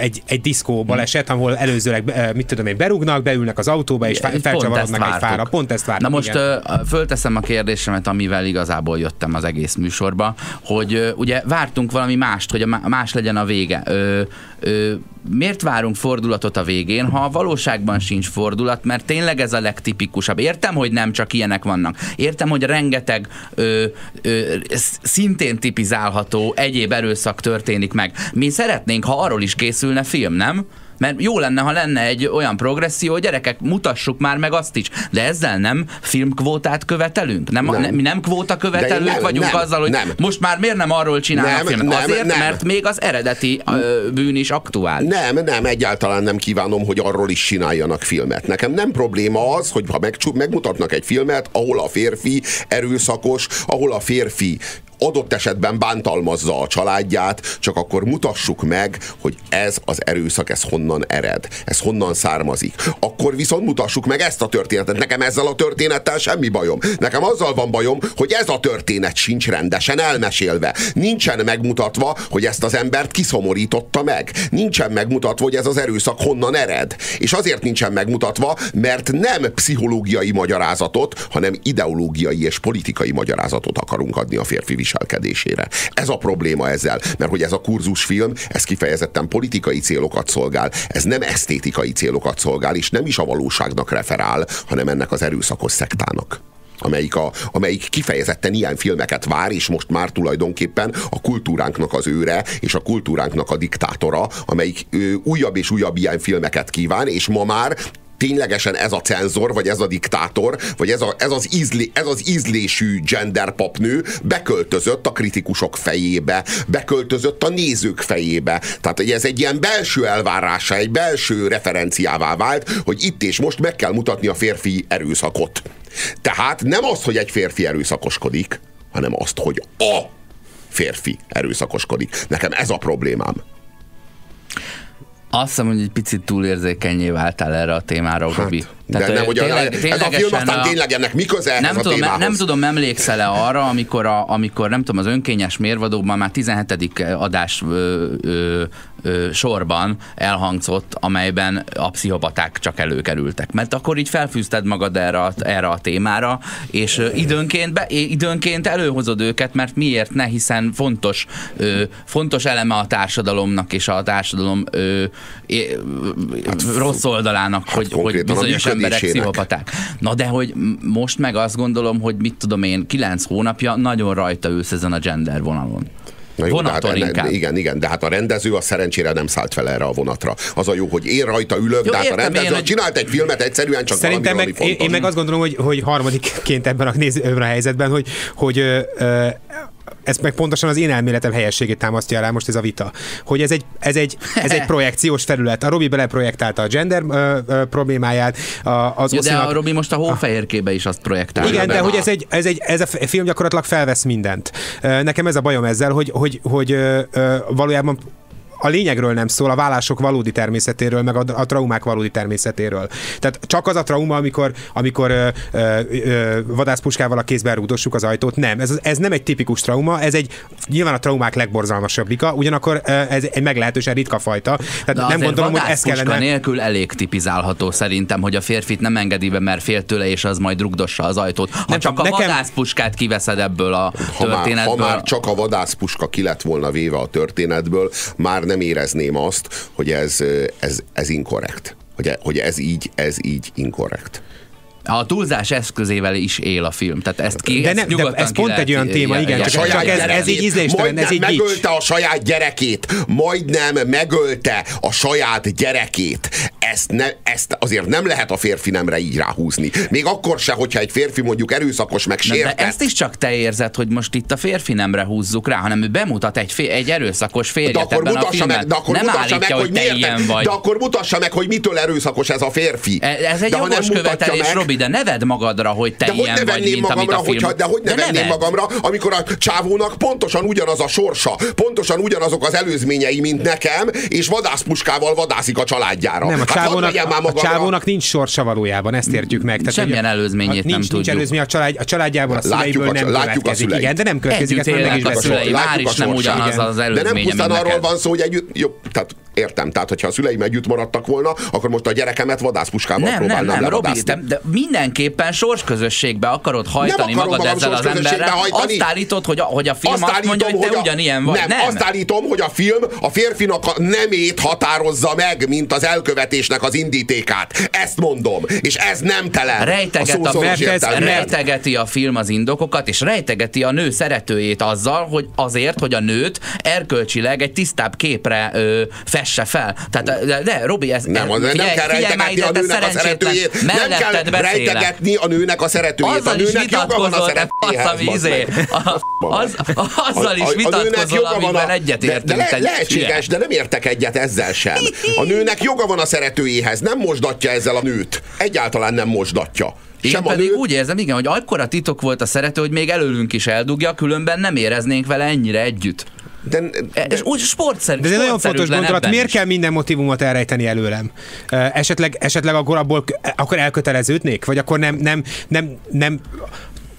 [SPEAKER 3] egy, egy diszkó baleset, ahol előzőleg, mit tudom én, berúgnak, beülnek az autóba, és felcsavarodnak egy fára. Pont ezt vártuk.
[SPEAKER 2] Na most igen. fölteszem a kérdésemet, amivel igazából jöttem az egész műsorba, hogy ugye vártunk valami mást, hogy a más legyen a vége. Ö, ö, miért várunk fordulatot a végén, ha a valóságban sincs fordulat, mert tényleg ez a legtipikusabb. Értem, hogy nem csak ilyenek vannak. Értem, hogy rengeteg ö, ö, szintén tipizálható egyéb erőszak történik meg. Mi szeretnénk, ha arról is készülne film, nem? Mert jó lenne, ha lenne egy olyan progresszió, hogy gyerekek, mutassuk már meg azt is. De ezzel nem filmkvótát követelünk? Nem, nem. nem mi nem kvóta követelők nem, vagyunk nem, azzal, hogy nem. most már miért nem arról csinálnak nem, filmet? Nem, Azért, nem. mert még az eredeti ö, bűn is aktuális.
[SPEAKER 4] Nem, nem, egyáltalán nem kívánom, hogy arról is csináljanak filmet. Nekem nem probléma az, hogy ha meg, megmutatnak egy filmet, ahol a férfi erőszakos, ahol a férfi adott esetben bántalmazza a családját, csak akkor mutassuk meg, hogy ez az erőszak, ez honnan ered, ez honnan származik. Akkor viszont mutassuk meg ezt a történetet. Nekem ezzel a történettel semmi bajom. Nekem azzal van bajom, hogy ez a történet sincs rendesen elmesélve. Nincsen megmutatva, hogy ezt az embert kiszomorította meg. Nincsen megmutatva, hogy ez az erőszak honnan ered. És azért nincsen megmutatva, mert nem pszichológiai magyarázatot, hanem ideológiai és politikai magyarázatot akarunk adni a férfi viselkedésére. Ez a probléma ezzel, mert hogy ez a kurzusfilm, ez kifejezetten politikai célokat szolgál, ez nem esztétikai célokat szolgál, és nem is a valóságnak referál, hanem ennek az erőszakos szektának amelyik, a, amelyik kifejezetten ilyen filmeket vár, és most már tulajdonképpen a kultúránknak az őre, és a kultúránknak a diktátora, amelyik ő, újabb és újabb ilyen filmeket kíván, és ma már ténylegesen ez a cenzor, vagy ez a diktátor, vagy ez, a, ez, az, ízlé, ez az ízlésű genderpapnő beköltözött a kritikusok fejébe, beköltözött a nézők fejébe. Tehát hogy ez egy ilyen belső elvárása, egy belső referenciává vált, hogy itt és most meg kell mutatni a férfi erőszakot. Tehát nem az, hogy egy férfi erőszakoskodik, hanem azt, hogy a férfi erőszakoskodik. Nekem ez a problémám.
[SPEAKER 2] Azt hiszem, hogy egy picit túlérzékenyé váltál erre a témára, hát, Robi.
[SPEAKER 4] Tehát, de nem, hogy tényleg, a, ez a film aztán a, tényleg ennek mi köze
[SPEAKER 2] nem
[SPEAKER 4] a
[SPEAKER 2] tudom, témához? Nem tudom, emlékszel-e arra, amikor, a, amikor nem tudom, az önkényes mérvadóban már 17. adás ö, ö, ö, sorban elhangzott, amelyben a pszichopaták csak előkerültek. Mert akkor így felfűzted magad erre, a, erre a témára, és időnként, be, időnként előhozod őket, mert miért ne, hiszen fontos, ö, fontos eleme a társadalomnak és a társadalom ö, é, hát, rossz oldalának, hát hogy, hogy bizonyos emberek pszichopaták. Na de hogy most meg azt gondolom, hogy mit tudom én, kilenc hónapja nagyon rajta ülsz ezen a gender vonalon.
[SPEAKER 4] Na jó, hát enne, igen, igen, de hát a rendező a szerencsére nem szállt fel erre a vonatra. Az a jó, hogy én rajta ülök, jó, de hát a rendező én, csinált egy filmet egyszerűen csak Szerintem valami,
[SPEAKER 3] meg, én, én, meg azt gondolom, hogy, hogy harmadikként ebben a, néz, ebben a helyzetben, hogy, hogy ö, ö, ez meg pontosan az én elméletem helyességét támasztja alá most ez a vita, hogy ez egy, ez egy, ez egy projekciós felület. A Robi beleprojektálta a gender ö, ö, problémáját. A, az
[SPEAKER 2] ja, de a Robi most a hófehérkébe is azt projektálja.
[SPEAKER 3] Igen, de hogy ez, egy, ez, egy, ez a film gyakorlatilag felvesz mindent. Nekem ez a bajom ezzel, hogy, hogy, hogy ö, ö, valójában a lényegről nem szól, a vállások valódi természetéről, meg a, a traumák valódi természetéről. Tehát csak az a trauma, amikor, amikor ö, ö, ö, vadászpuskával a kézben rúdossuk az ajtót, nem. Ez, ez nem egy tipikus trauma, ez egy nyilván a traumák legborzalmasabbika, ugyanakkor ez egy meglehetősen ritka fajta. Tehát nem gondolom, hogy ez kellene...
[SPEAKER 2] nélkül elég tipizálható szerintem, hogy a férfit nem engedi be, mert fél tőle, és az majd rugdossa az ajtót. Ha nem, csak a nekem... vadászpuskát kiveszed ebből a ha történetből.
[SPEAKER 4] Már, ha már csak a vadászpuska ki lett volna véve a történetből, már nem érezném azt, hogy ez, ez, ez inkorrekt. Hogy, hogy ez így, ez így inkorrekt.
[SPEAKER 2] A túlzás eszközével is él a film. Tehát ezt ki, de,
[SPEAKER 3] ezt
[SPEAKER 2] ne, de
[SPEAKER 3] ez pont egy olyan téma, igen, csak, csak ez, ez így ízléstelen, ez így
[SPEAKER 4] megölte a saját gyerekét, majdnem megölte a saját gyerekét. Ezt, ne, ezt azért nem lehet a férfi nemre így ráhúzni. Még akkor se, hogyha egy férfi mondjuk erőszakos meg sértett.
[SPEAKER 2] De ezt is csak te érzed, hogy most itt a férfi nemre húzzuk rá, hanem ő bemutat egy, fél, egy erőszakos férjet de akkor ebben a filmben.
[SPEAKER 4] Meg, de akkor
[SPEAKER 2] nem
[SPEAKER 4] mutassa meg, hogy,
[SPEAKER 2] hogy
[SPEAKER 4] miért,
[SPEAKER 2] vagy.
[SPEAKER 4] De akkor mutassa meg, hogy mitől erőszakos ez a férfi.
[SPEAKER 2] E, ez egy de jogos követelés, meg, Robi, de neved magadra, hogy te de ilyen hogy ne vagy, mint magamra, amit a film. Hogyha,
[SPEAKER 4] de hogy ne de venném neved. magamra, amikor a csávónak pontosan ugyanaz a sorsa, pontosan ugyanazok az előzményei, mint nekem, és vadászpuskával vadászik a családjára.
[SPEAKER 3] Nem, a hát csávónak, hát, a csávónak nincs sorsa valójában, ezt értjük meg.
[SPEAKER 2] Tehát, Semmilyen előzményét
[SPEAKER 3] nincs,
[SPEAKER 2] nem
[SPEAKER 3] nincs
[SPEAKER 2] tudjuk.
[SPEAKER 3] Nincs előzmény a, család, a családjából, a szüleiből nem
[SPEAKER 4] látjuk
[SPEAKER 3] következik. A igen, de nem következik, ezt meg is
[SPEAKER 2] a szülei, már is nem ugyanaz az előzmény,
[SPEAKER 4] De nem pusztán arról van szó, hogy együtt, jó, tehát értem, tehát hogyha a szüleim együtt maradtak volna, akkor most a gyerekemet vadászpuskával
[SPEAKER 2] nem,
[SPEAKER 4] próbálnám
[SPEAKER 2] nem, nem, Robi, de, de mindenképpen sorsközösségbe akarod hajtani magad ezzel az emberrel. Hajtani. Azt állítod, hogy a, hogy a film azt, azt mondja, hogy te a, ugyanilyen vagy.
[SPEAKER 4] Nem, nem, azt állítom, hogy a film a férfinak a nemét határozza meg, mint az elkövetésnek az indítékát. Ezt mondom. És ez nem telen.
[SPEAKER 2] Rejteget a, a rejtegeti a film az indokokat, és rejtegeti a nő szeretőjét azzal, hogy azért, hogy a nőt erkölcsileg egy tisztább képre ö, fesse fel. Tehát, de, de Robi, ez
[SPEAKER 4] nem, ez, figyelj, nem kell rejtegetni a nőnek a szeretőjét. Nem kell rejtegetni a nőnek a szeretőjét.
[SPEAKER 2] Azzal a nőnek joga van a szeretőjéhez. Az, izé, az, azzal is vitatkozol, amiben egyetértünk.
[SPEAKER 4] De, de le, lehetséges, de nem értek egyet ezzel sem. A nőnek joga van a szeretőjéhez, nem mosdatja ezzel a nőt. Egyáltalán nem mosdatja.
[SPEAKER 2] Én Sem pedig nő... úgy érzem, igen, hogy akkora titok volt a szerető, hogy még előlünk is eldugja, különben nem éreznénk vele ennyire együtt. De, de, és úgy sportszerű. De ez egy
[SPEAKER 3] nagyon fontos gondolat. Miért is. kell minden motivumot elrejteni előlem? Esetleg, esetleg akkor abból akkor elköteleződnék? Vagy akkor nem, nem, nem, nem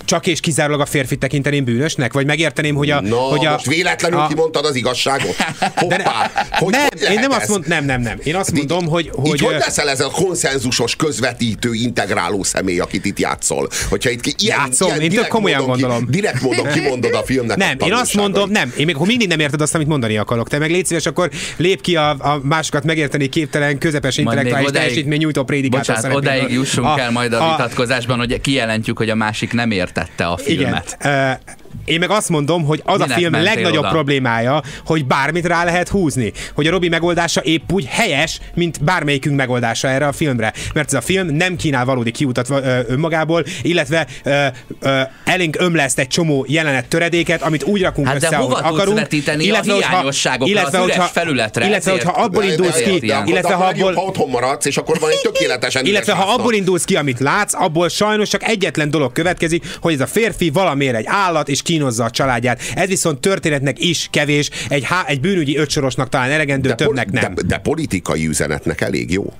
[SPEAKER 3] csak és kizárólag a férfi tekinteném bűnösnek? Vagy megérteném, hogy a...
[SPEAKER 4] No,
[SPEAKER 3] hogy
[SPEAKER 4] a, most véletlenül a, kimondtad az igazságot? Hoppá,
[SPEAKER 3] ne, hogy, nem, hogy én nem azt mondom, nem, nem, nem. Én azt mondom, hogy...
[SPEAKER 4] hogy így hogy leszel ez a konszenzusos, közvetítő, integráló személy, akit itt játszol? Hogyha itt
[SPEAKER 3] ilyen, Játszom, ilyen, én tök komolyan gondolom.
[SPEAKER 4] Ki, direkt módon kimondod a filmnek
[SPEAKER 3] Nem, a én azt mondom, nem. Én még mindig nem érted azt, amit mondani akarok. Te meg légy szíves, akkor lép ki a, a másokat megérteni képtelen, közepes intellektuális teljesítmény nyújtó prédikátor
[SPEAKER 2] Bocsánat, odáig jussunk el majd a vitatkozásban, hogy kijelentjük, hogy a másik nem ért értette a filmet.
[SPEAKER 3] Igen. Én meg azt mondom, hogy az Minek a film legnagyobb oda? problémája, hogy bármit rá lehet húzni. Hogy a Robi megoldása épp úgy helyes, mint bármelyikünk megoldása erre a filmre. Mert ez a film nem kínál valódi kiutat önmagából, illetve ö, ö, elénk ömleszt egy csomó jelenet töredéket, amit úgy rakunk
[SPEAKER 2] hát
[SPEAKER 3] össze,
[SPEAKER 2] de
[SPEAKER 3] ahogy akarunk.
[SPEAKER 2] illetve, a hiányosságokra, illetve, az üres felületre.
[SPEAKER 3] Illetve, hogyha abból indulsz ki,
[SPEAKER 4] illetve ha abból... Ha otthon maradsz, és akkor van egy tökéletesen
[SPEAKER 3] Illetve ha abból indulsz ki, amit látsz, abból sajnos csak egyetlen dolog következik, hogy ez a férfi valamiért egy állat, és kínozza a családját. Ez viszont történetnek is kevés, egy, há, egy bűnügyi ötsorosnak talán elegendő, de többnek nem.
[SPEAKER 4] De, de politikai üzenetnek elég jó.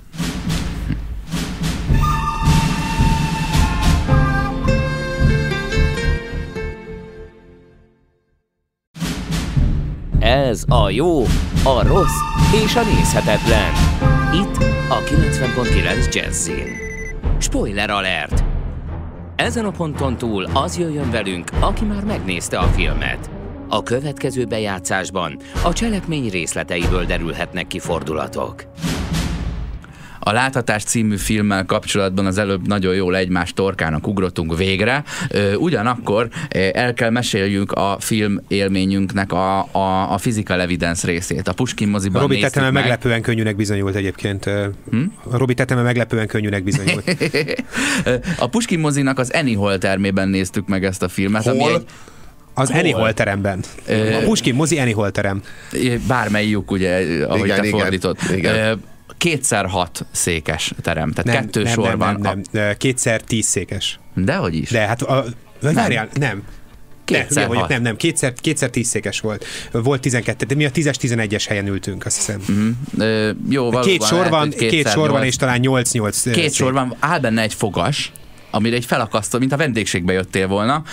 [SPEAKER 1] Ez a jó, a rossz és a nézhetetlen. Itt a 90.9 Jazzin. Spoiler alert! Ezen a ponton túl az jöjjön velünk, aki már megnézte a filmet. A következő bejátszásban a cselekmény részleteiből derülhetnek ki fordulatok.
[SPEAKER 2] A Láthatás című filmmel kapcsolatban az előbb nagyon jól egymás torkának ugrottunk végre. Ugyanakkor el kell meséljünk a film élményünknek a, a, a physical evidence részét. A Puskin moziban
[SPEAKER 3] Robi Teteme meg. meglepően könnyűnek bizonyult egyébként. Hm? Robi Teteme meglepően könnyűnek bizonyult.
[SPEAKER 2] a Puskin mozinak az Hall termében néztük meg ezt a filmet.
[SPEAKER 4] Hol? Ami egy,
[SPEAKER 3] az Hol? Hall teremben. A Puskin mozi Hall terem.
[SPEAKER 2] Bármelyik, ugye, ahogy igen, te igen, fordítod. Igen kétszer hat székes terem, tehát nem, kettő
[SPEAKER 3] nem,
[SPEAKER 2] sor
[SPEAKER 3] nem,
[SPEAKER 2] van.
[SPEAKER 3] Nem, nem, kétszer tíz székes.
[SPEAKER 2] Dehogy is.
[SPEAKER 3] De hát, a, várjál, nem.
[SPEAKER 2] Kétszer
[SPEAKER 3] nem, vagyok,
[SPEAKER 2] hat.
[SPEAKER 3] nem, nem, kétszer, kétszer tízszékes volt. Volt 12, de mi a 10-11-es helyen ültünk, azt hiszem.
[SPEAKER 2] Mm, ö, jó,
[SPEAKER 3] Két sor van, két
[SPEAKER 2] kétszer
[SPEAKER 3] sor van, és talán 8-8
[SPEAKER 2] Két sor van, áll benne egy fogas, amire egy felakasztó, mint a vendégségbe jöttél volna.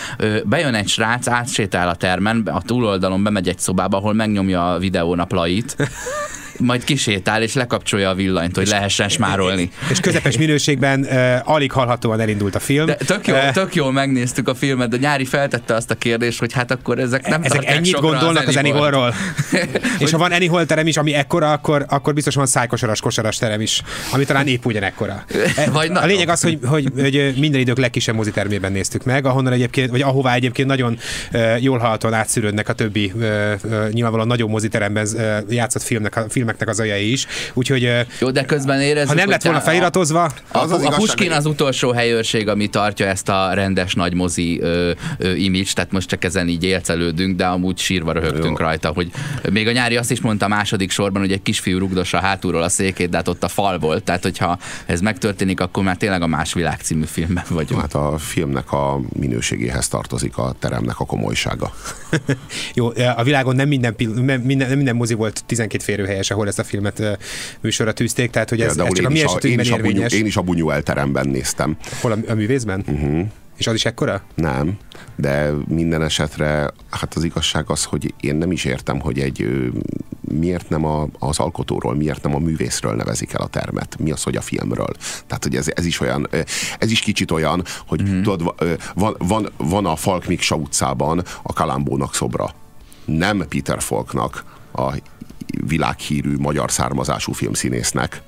[SPEAKER 2] Bejön egy srác, átsétál a termen, a túloldalon bemegy egy szobába, ahol megnyomja a videón a plait, majd kisétál és lekapcsolja a villanyt, hogy lehessen smárolni.
[SPEAKER 3] És közepes minőségben uh, alig hallhatóan elindult a film.
[SPEAKER 2] De tök, jó,
[SPEAKER 3] Eh,
[SPEAKER 2] tök jól megnéztük a filmet, de Nyári feltette azt a kérdést, hogy hát akkor ezek nem
[SPEAKER 3] ezek ennyit gondolnak az. Anyholról? és ha van Anyhol terem is, ami ekkora, akkor, akkor biztos van szájkosaras, kosaras terem is, ami talán épp ugyanekkora.
[SPEAKER 2] Vagy
[SPEAKER 3] a lényeg az, hogy, hogy, hogy minden idők legkisebb mozitermében néztük meg, ahonnan egyébként, vagy ahová egyébként nagyon uh, jól hallhatóan átszűrődnek a többi uh, uh, nyilvánvalóan nagyobb moziteremben uh, játszott filmnek, a, filmeknek az ajai is. Úgyhogy
[SPEAKER 2] Jó, de közben érezzük,
[SPEAKER 3] ha nem lett volna
[SPEAKER 2] a-
[SPEAKER 3] feliratozva,
[SPEAKER 2] A,
[SPEAKER 4] Az az
[SPEAKER 2] a
[SPEAKER 4] igazság,
[SPEAKER 2] Puskin az utolsó helyőrség, ami tartja ezt a rendes nagy mozi ö, ö, image, tehát most csak ezen így élcelődünk, de amúgy sírva röhögtünk
[SPEAKER 4] Jó.
[SPEAKER 2] rajta, hogy még a nyári azt is mondta a második sorban, hogy egy kisfiú rugdossa hátulról a székét, de hát ott a fal volt, tehát hogyha ez megtörténik, akkor már tényleg a Más Világ című filmben vagyunk.
[SPEAKER 4] Hát a filmnek a minőségéhez tartozik a teremnek a komolysága.
[SPEAKER 3] Jó, a világon nem minden, minden, nem minden mozi volt 12 férőhelyes, ahol ezt a filmet műsorra tűzték, tehát hogy ez, ez
[SPEAKER 4] Például
[SPEAKER 3] csak a mi
[SPEAKER 4] a, én,
[SPEAKER 3] esetünkben
[SPEAKER 4] is a bunyú,
[SPEAKER 3] érvényes.
[SPEAKER 4] én is a Bunyuel teremben néztem.
[SPEAKER 3] Hol a, a művészben? Uh-huh. És az is ekkora?
[SPEAKER 4] Nem, de minden esetre hát az igazság az, hogy én nem is értem, hogy egy miért nem a, az alkotóról, miért nem a művészről nevezik el a termet. Mi az, hogy a filmről. Tehát, hogy ez, ez is olyan, ez is kicsit olyan, hogy mm-hmm. tudod, van, van, van a Falk Miksa utcában a Kalambónak szobra. Nem Peter Falknak, a világhírű magyar származású filmszínésznek,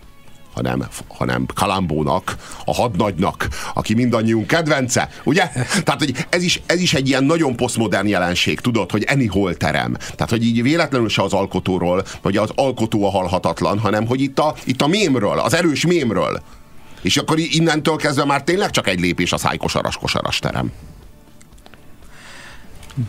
[SPEAKER 4] hanem, hanem Kalambónak, a hadnagynak, aki mindannyiunk kedvence, ugye? Tehát, hogy ez is, ez is egy ilyen nagyon posztmodern jelenség, tudod, hogy anyhol terem. Tehát, hogy így véletlenül se az alkotóról, vagy az alkotó a halhatatlan, hanem, hogy itt a, itt a mémről, az erős mémről. És akkor innentől kezdve már tényleg csak egy lépés a szájkosaras-kosaras terem.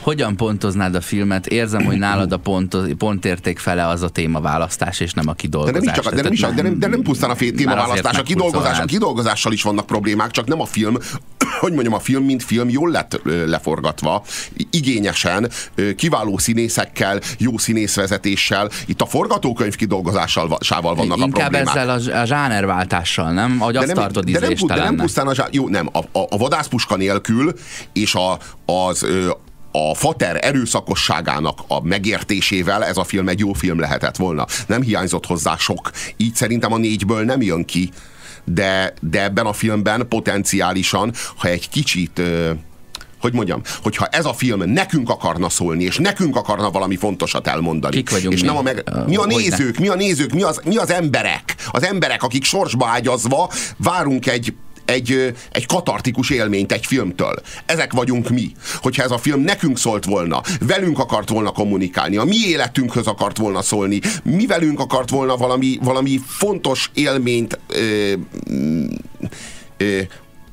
[SPEAKER 2] Hogyan pontoznád a filmet? Érzem, hogy nálad a pont, pontérték fele az a témaválasztás, és nem a
[SPEAKER 4] De
[SPEAKER 2] kidolgozás.
[SPEAKER 4] nem, csak, de, nem is, de, nem, de nem pusztán a témaválasztás, a kidolgozás, a kidolgozással is vannak problémák, csak nem a film, hogy mondjam, a film, mint film jól lett leforgatva, igényesen, kiváló színészekkel, jó színészvezetéssel. Itt a forgatókönyv kidolgozásával vannak a
[SPEAKER 2] Inkább
[SPEAKER 4] problémák.
[SPEAKER 2] ezzel a, a zsánerváltással, nem? Ahogy azt tartod
[SPEAKER 4] de, nem, de nem pusztán a, zsá- jó, nem, a, a, a vadászpuska nélkül és a, az a fater erőszakosságának a megértésével ez a film egy jó film lehetett volna. Nem hiányzott hozzá sok. Így szerintem a négyből nem jön ki, de, de ebben a filmben potenciálisan, ha egy kicsit hogy mondjam, hogyha ez a film nekünk akarna szólni, és nekünk akarna valami fontosat elmondani.
[SPEAKER 2] Kik vagyunk
[SPEAKER 4] és
[SPEAKER 2] mi?
[SPEAKER 4] nem a meg... Mi a
[SPEAKER 2] ne?
[SPEAKER 4] nézők, mi a nézők, mi az, mi az emberek? Az emberek, akik sorsba ágyazva várunk egy egy, egy katartikus élményt egy filmtől. Ezek vagyunk mi. Hogyha ez a film nekünk szólt volna, velünk akart volna kommunikálni, a mi életünkhöz akart volna szólni, mi velünk akart volna valami, valami fontos élményt ö, ö,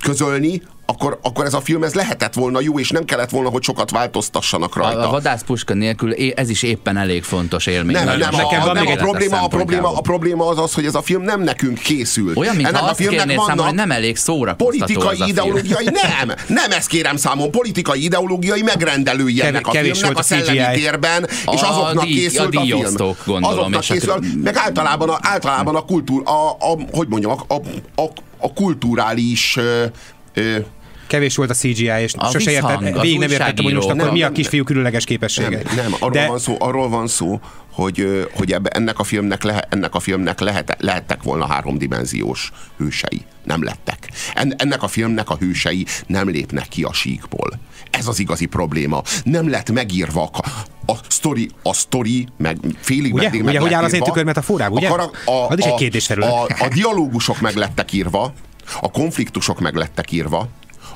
[SPEAKER 4] közölni, akkor, akkor ez a film ez lehetett volna jó, és nem kellett volna, hogy sokat változtassanak rajta.
[SPEAKER 2] A, a vadászpuska nélkül ez is éppen elég fontos élmény.
[SPEAKER 4] Nem, nem, a,
[SPEAKER 3] van
[SPEAKER 4] nem a, probléma, a, probléma, a probléma az az, hogy ez a film nem nekünk készült.
[SPEAKER 2] Olyan, mintha
[SPEAKER 4] Ennek a filmnek
[SPEAKER 2] kérnéd számon, hogy
[SPEAKER 4] vannak
[SPEAKER 2] nem elég szórakoztató
[SPEAKER 4] politikai
[SPEAKER 2] az a film.
[SPEAKER 4] ideológiai, nem, nem ezt kérem számon, politikai ideológiai megrendelői
[SPEAKER 3] Kev-
[SPEAKER 4] ennek a filmnek
[SPEAKER 3] volt
[SPEAKER 4] a
[SPEAKER 3] a CGI.
[SPEAKER 4] szellemi térben, és
[SPEAKER 2] A
[SPEAKER 4] azoknak
[SPEAKER 2] díj-
[SPEAKER 4] készült
[SPEAKER 2] a
[SPEAKER 4] a, film.
[SPEAKER 2] gondolom,
[SPEAKER 4] azoknak
[SPEAKER 2] és a
[SPEAKER 4] készült, meg általában a, általában a kultúr, a, a, hogy mondjam, a, a, a, a kulturális ö,
[SPEAKER 3] Kevés volt a CGI, és
[SPEAKER 2] A
[SPEAKER 3] sose értettem, végig nem értettem, hogy most akkor mi a
[SPEAKER 4] Nem,
[SPEAKER 3] kisfiú különleges képessége.
[SPEAKER 4] Nem, nem arról,
[SPEAKER 3] De-
[SPEAKER 4] van szó, arról van szó, hogy, hogy ebbe, ennek a filmnek, lehe, ennek a filmnek lehet, lehettek volna háromdimenziós hősei. Nem lettek. En, ennek a filmnek a hősei nem lépnek ki a síkból. Ez az igazi probléma. Nem lett megírva a, a sztori, a sztori, meg félig
[SPEAKER 3] Ugye?
[SPEAKER 4] meddig
[SPEAKER 3] Ugye,
[SPEAKER 4] meg
[SPEAKER 3] hogy áll az én
[SPEAKER 4] írva.
[SPEAKER 3] tükörmetaforám, ugye?
[SPEAKER 4] A, a, a-. A, a dialógusok meg lettek írva, a konfliktusok meg lettek írva,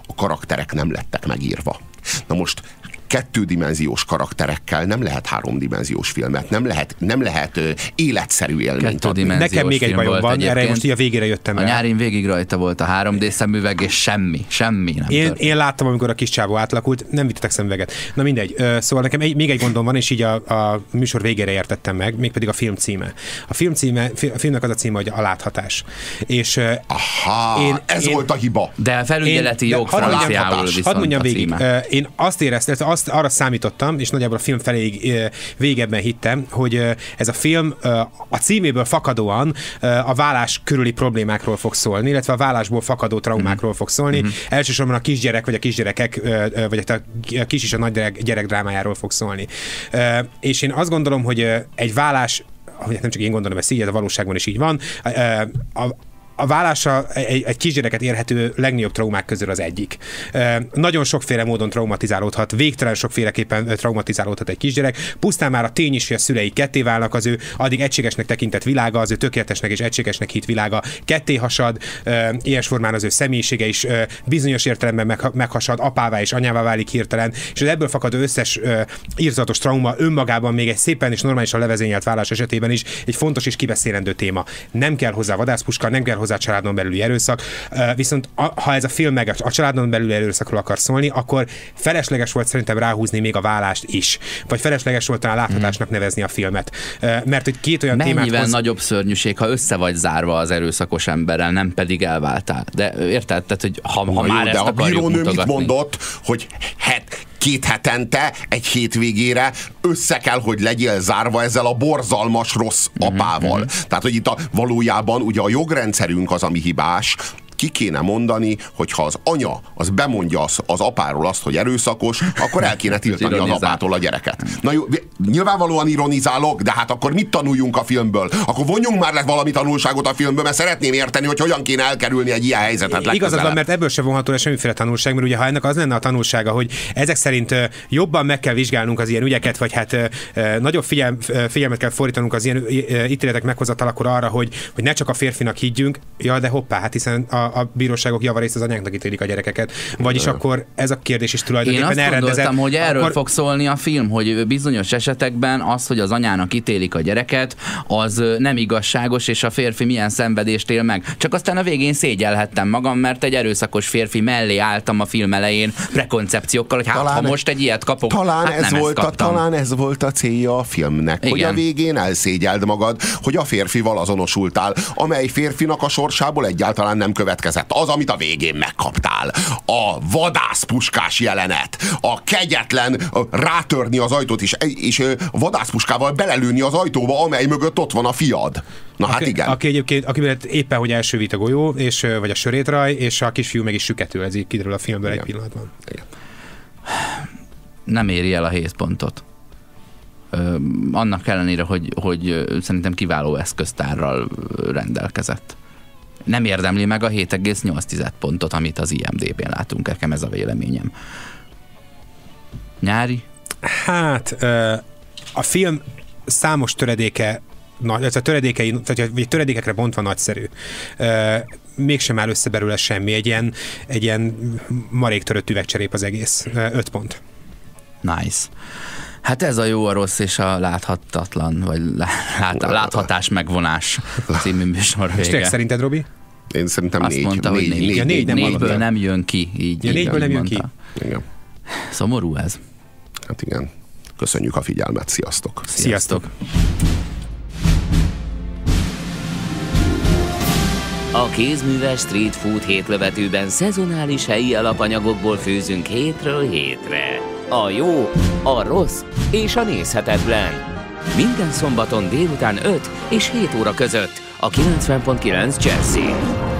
[SPEAKER 4] a karakterek nem lettek megírva. Na most kettődimenziós karakterekkel nem lehet háromdimenziós filmet, nem lehet, nem lehet ö, életszerű élményt adni.
[SPEAKER 3] Nekem még egy bajom
[SPEAKER 2] volt
[SPEAKER 3] van, erre most így a végére jöttem
[SPEAKER 2] A
[SPEAKER 3] rá.
[SPEAKER 2] nyárin végig rajta volt a 3D szemüveg, és semmi, semmi nem
[SPEAKER 3] Én,
[SPEAKER 2] történt.
[SPEAKER 3] én láttam, amikor a kis csávó átlakult, nem vittetek szemüveget. Na mindegy, Ö, szóval nekem egy, még egy gondom van, és így a, a műsor végére értettem meg, mégpedig a film címe. A film címe, a filmnek az a címe, hogy a láthatás. És ö,
[SPEAKER 4] Aha,
[SPEAKER 3] Én-
[SPEAKER 4] ez
[SPEAKER 3] én-
[SPEAKER 4] volt a hiba.
[SPEAKER 2] De a felügyeleti
[SPEAKER 3] Én- de
[SPEAKER 2] jog
[SPEAKER 3] hadd mondjam-
[SPEAKER 2] franciául
[SPEAKER 4] hadd
[SPEAKER 2] viszont
[SPEAKER 3] Hadd mondjam
[SPEAKER 2] a
[SPEAKER 3] végig, én azt éreztem, azt arra számítottam, és nagyjából a film feléig végebben hittem, hogy ez a film a címéből fakadóan a vállás körüli problémákról fog szólni, illetve a vállásból fakadó traumákról fog szólni. Mm-hmm. Elsősorban a kisgyerek, vagy a kisgyerekek, vagy a kis és a nagy gyerek, gyerek drámájáról fog szólni. És én azt gondolom, hogy egy vállás nem csak én gondolom, ez így, ez a valóságban is így van. A, a vállása egy, egy kisgyereket érhető legnagyobb traumák közül az egyik. Nagyon sokféle módon traumatizálódhat, végtelen sokféleképpen traumatizálódhat egy kisgyerek. Pusztán már a tény is, hogy a szülei ketté válnak, az ő addig egységesnek tekintett világa, az ő tökéletesnek és egységesnek hit világa ketté hasad, ilyes formán az ő személyisége is bizonyos értelemben meghasad, apává és anyává válik hirtelen, és az ebből fakadó összes írzatos trauma önmagában még egy szépen és normálisan levezényelt vállás esetében is egy fontos és kibeszélendő téma. Nem kell hozzá vadászpuska, nem kell hozzá a családon belüli erőszak. Viszont ha ez a film meg a családon belüli erőszakról akar szólni, akkor felesleges volt szerintem ráhúzni még a vállást is. Vagy felesleges volt talán láthatásnak nevezni a filmet. Mert hogy két olyan
[SPEAKER 2] Mennyivel
[SPEAKER 3] témát hoz...
[SPEAKER 2] nagyobb szörnyűség, ha össze vagy zárva az erőszakos emberrel, nem pedig elváltál. De érted? Tehát, hogy ha, ha
[SPEAKER 4] Na
[SPEAKER 2] már
[SPEAKER 4] jó,
[SPEAKER 2] ezt
[SPEAKER 4] de a bírónő mit mondott, hogy het, két hetente, egy hétvégére össze kell, hogy legyél zárva ezzel a borzalmas rossz apával. Mm-hmm. Tehát, hogy itt a, valójában ugye a jogrendszerünk az, ami hibás, ki kéne mondani, hogy ha az anya az bemondja az, az apáról azt, hogy erőszakos, akkor el kéne tiltani az apától a gyereket. Na jó, nyilvánvalóan ironizálok, de hát akkor mit tanuljunk a filmből? Akkor vonjunk már le valami tanulságot a filmből, mert szeretném érteni, hogy hogyan kéne elkerülni egy ilyen helyzetet
[SPEAKER 3] Igazad van, mert ebből sem vonható le semmiféle tanulság, mert ugye ha ennek az lenne a tanulsága, hogy ezek szerint jobban meg kell vizsgálnunk az ilyen ügyeket, vagy hát nagyobb figyel, figyelmet kell fordítanunk az ilyen ítéletek meghozatalakor arra, hogy, hogy ne csak a férfinak higgyünk, ja, de hoppá, hát hiszen a, a bíróságok javarészt az anyáknak ítélik a gyerekeket. Vagyis akkor ez a kérdés is
[SPEAKER 2] Én
[SPEAKER 3] tulajdonképpen
[SPEAKER 2] azt
[SPEAKER 3] elrendezett.
[SPEAKER 2] gondoltam, hogy erről
[SPEAKER 3] akkor...
[SPEAKER 2] fog szólni a film, hogy bizonyos esetekben az, hogy az anyának ítélik a gyereket, az nem igazságos, és a férfi milyen szenvedést él meg. Csak aztán a végén szégyelhettem magam, mert egy erőszakos férfi mellé álltam a film elején prekoncepciókkal, hogy hát
[SPEAKER 4] Talán-
[SPEAKER 2] ha most egy ilyet kapok,
[SPEAKER 4] Talán,
[SPEAKER 2] hát
[SPEAKER 4] ez
[SPEAKER 2] nem
[SPEAKER 4] volt
[SPEAKER 2] ezt
[SPEAKER 4] a,
[SPEAKER 2] kaptam.
[SPEAKER 4] talán ez volt a célja a filmnek, Igen. hogy a végén elszégyeld magad, hogy a férfival azonosultál, amely férfinak a sorsából egyáltalán nem következett. Az, amit a végén megkaptál. A vadászpuskás jelenet, a kegyetlen rátörni az ajtót, és, és vadászpuskával belelőni az ajtóba, amely mögött ott van a fiad. Na hát
[SPEAKER 3] aki,
[SPEAKER 4] igen.
[SPEAKER 3] Aki egyébként, aki éppen, hogy elsővít a golyó, és, vagy a sörétraj, és a kisfiú meg is süketül, ez így kiderül a filmből egy pillanatban.
[SPEAKER 2] nem éri el a 7 pontot. Annak ellenére, hogy, hogy szerintem kiváló eszköztárral rendelkezett. Nem érdemli meg a 7,8 pontot, amit az IMDB-n látunk, nekem ez a véleményem. Nyári?
[SPEAKER 3] Hát a film számos töredéke nagy, a töredékei, tehát vagy töredékekre bontva nagyszerű. Ö, mégsem áll össze belőle semmi, egy ilyen, egy ilyen maréktörött üvegcserép az egész. Ö, Öt pont.
[SPEAKER 2] Nice. Hát ez a jó, a rossz és a láthatatlan, vagy lá- lát, láthatás megvonás című műsor
[SPEAKER 3] És tényleg
[SPEAKER 2] vége.
[SPEAKER 3] szerinted, Robi?
[SPEAKER 4] Én szerintem
[SPEAKER 2] Azt
[SPEAKER 4] négy,
[SPEAKER 2] mondta, hogy négy.
[SPEAKER 3] Ja, négy nem
[SPEAKER 2] négyből nem jön ki. Így,
[SPEAKER 3] Ja,
[SPEAKER 2] így
[SPEAKER 3] négyből nem jön ki.
[SPEAKER 4] Igen.
[SPEAKER 2] Szomorú ez.
[SPEAKER 4] Hát igen. Köszönjük a figyelmet, sziasztok!
[SPEAKER 3] Sziasztok!
[SPEAKER 1] A kézműves street food hétlövetőben szezonális helyi alapanyagokból főzünk hétről hétre. A jó, a rossz és a nézhetetlen. Minden szombaton délután 5 és 7 óra között a 90.9 Jazzin.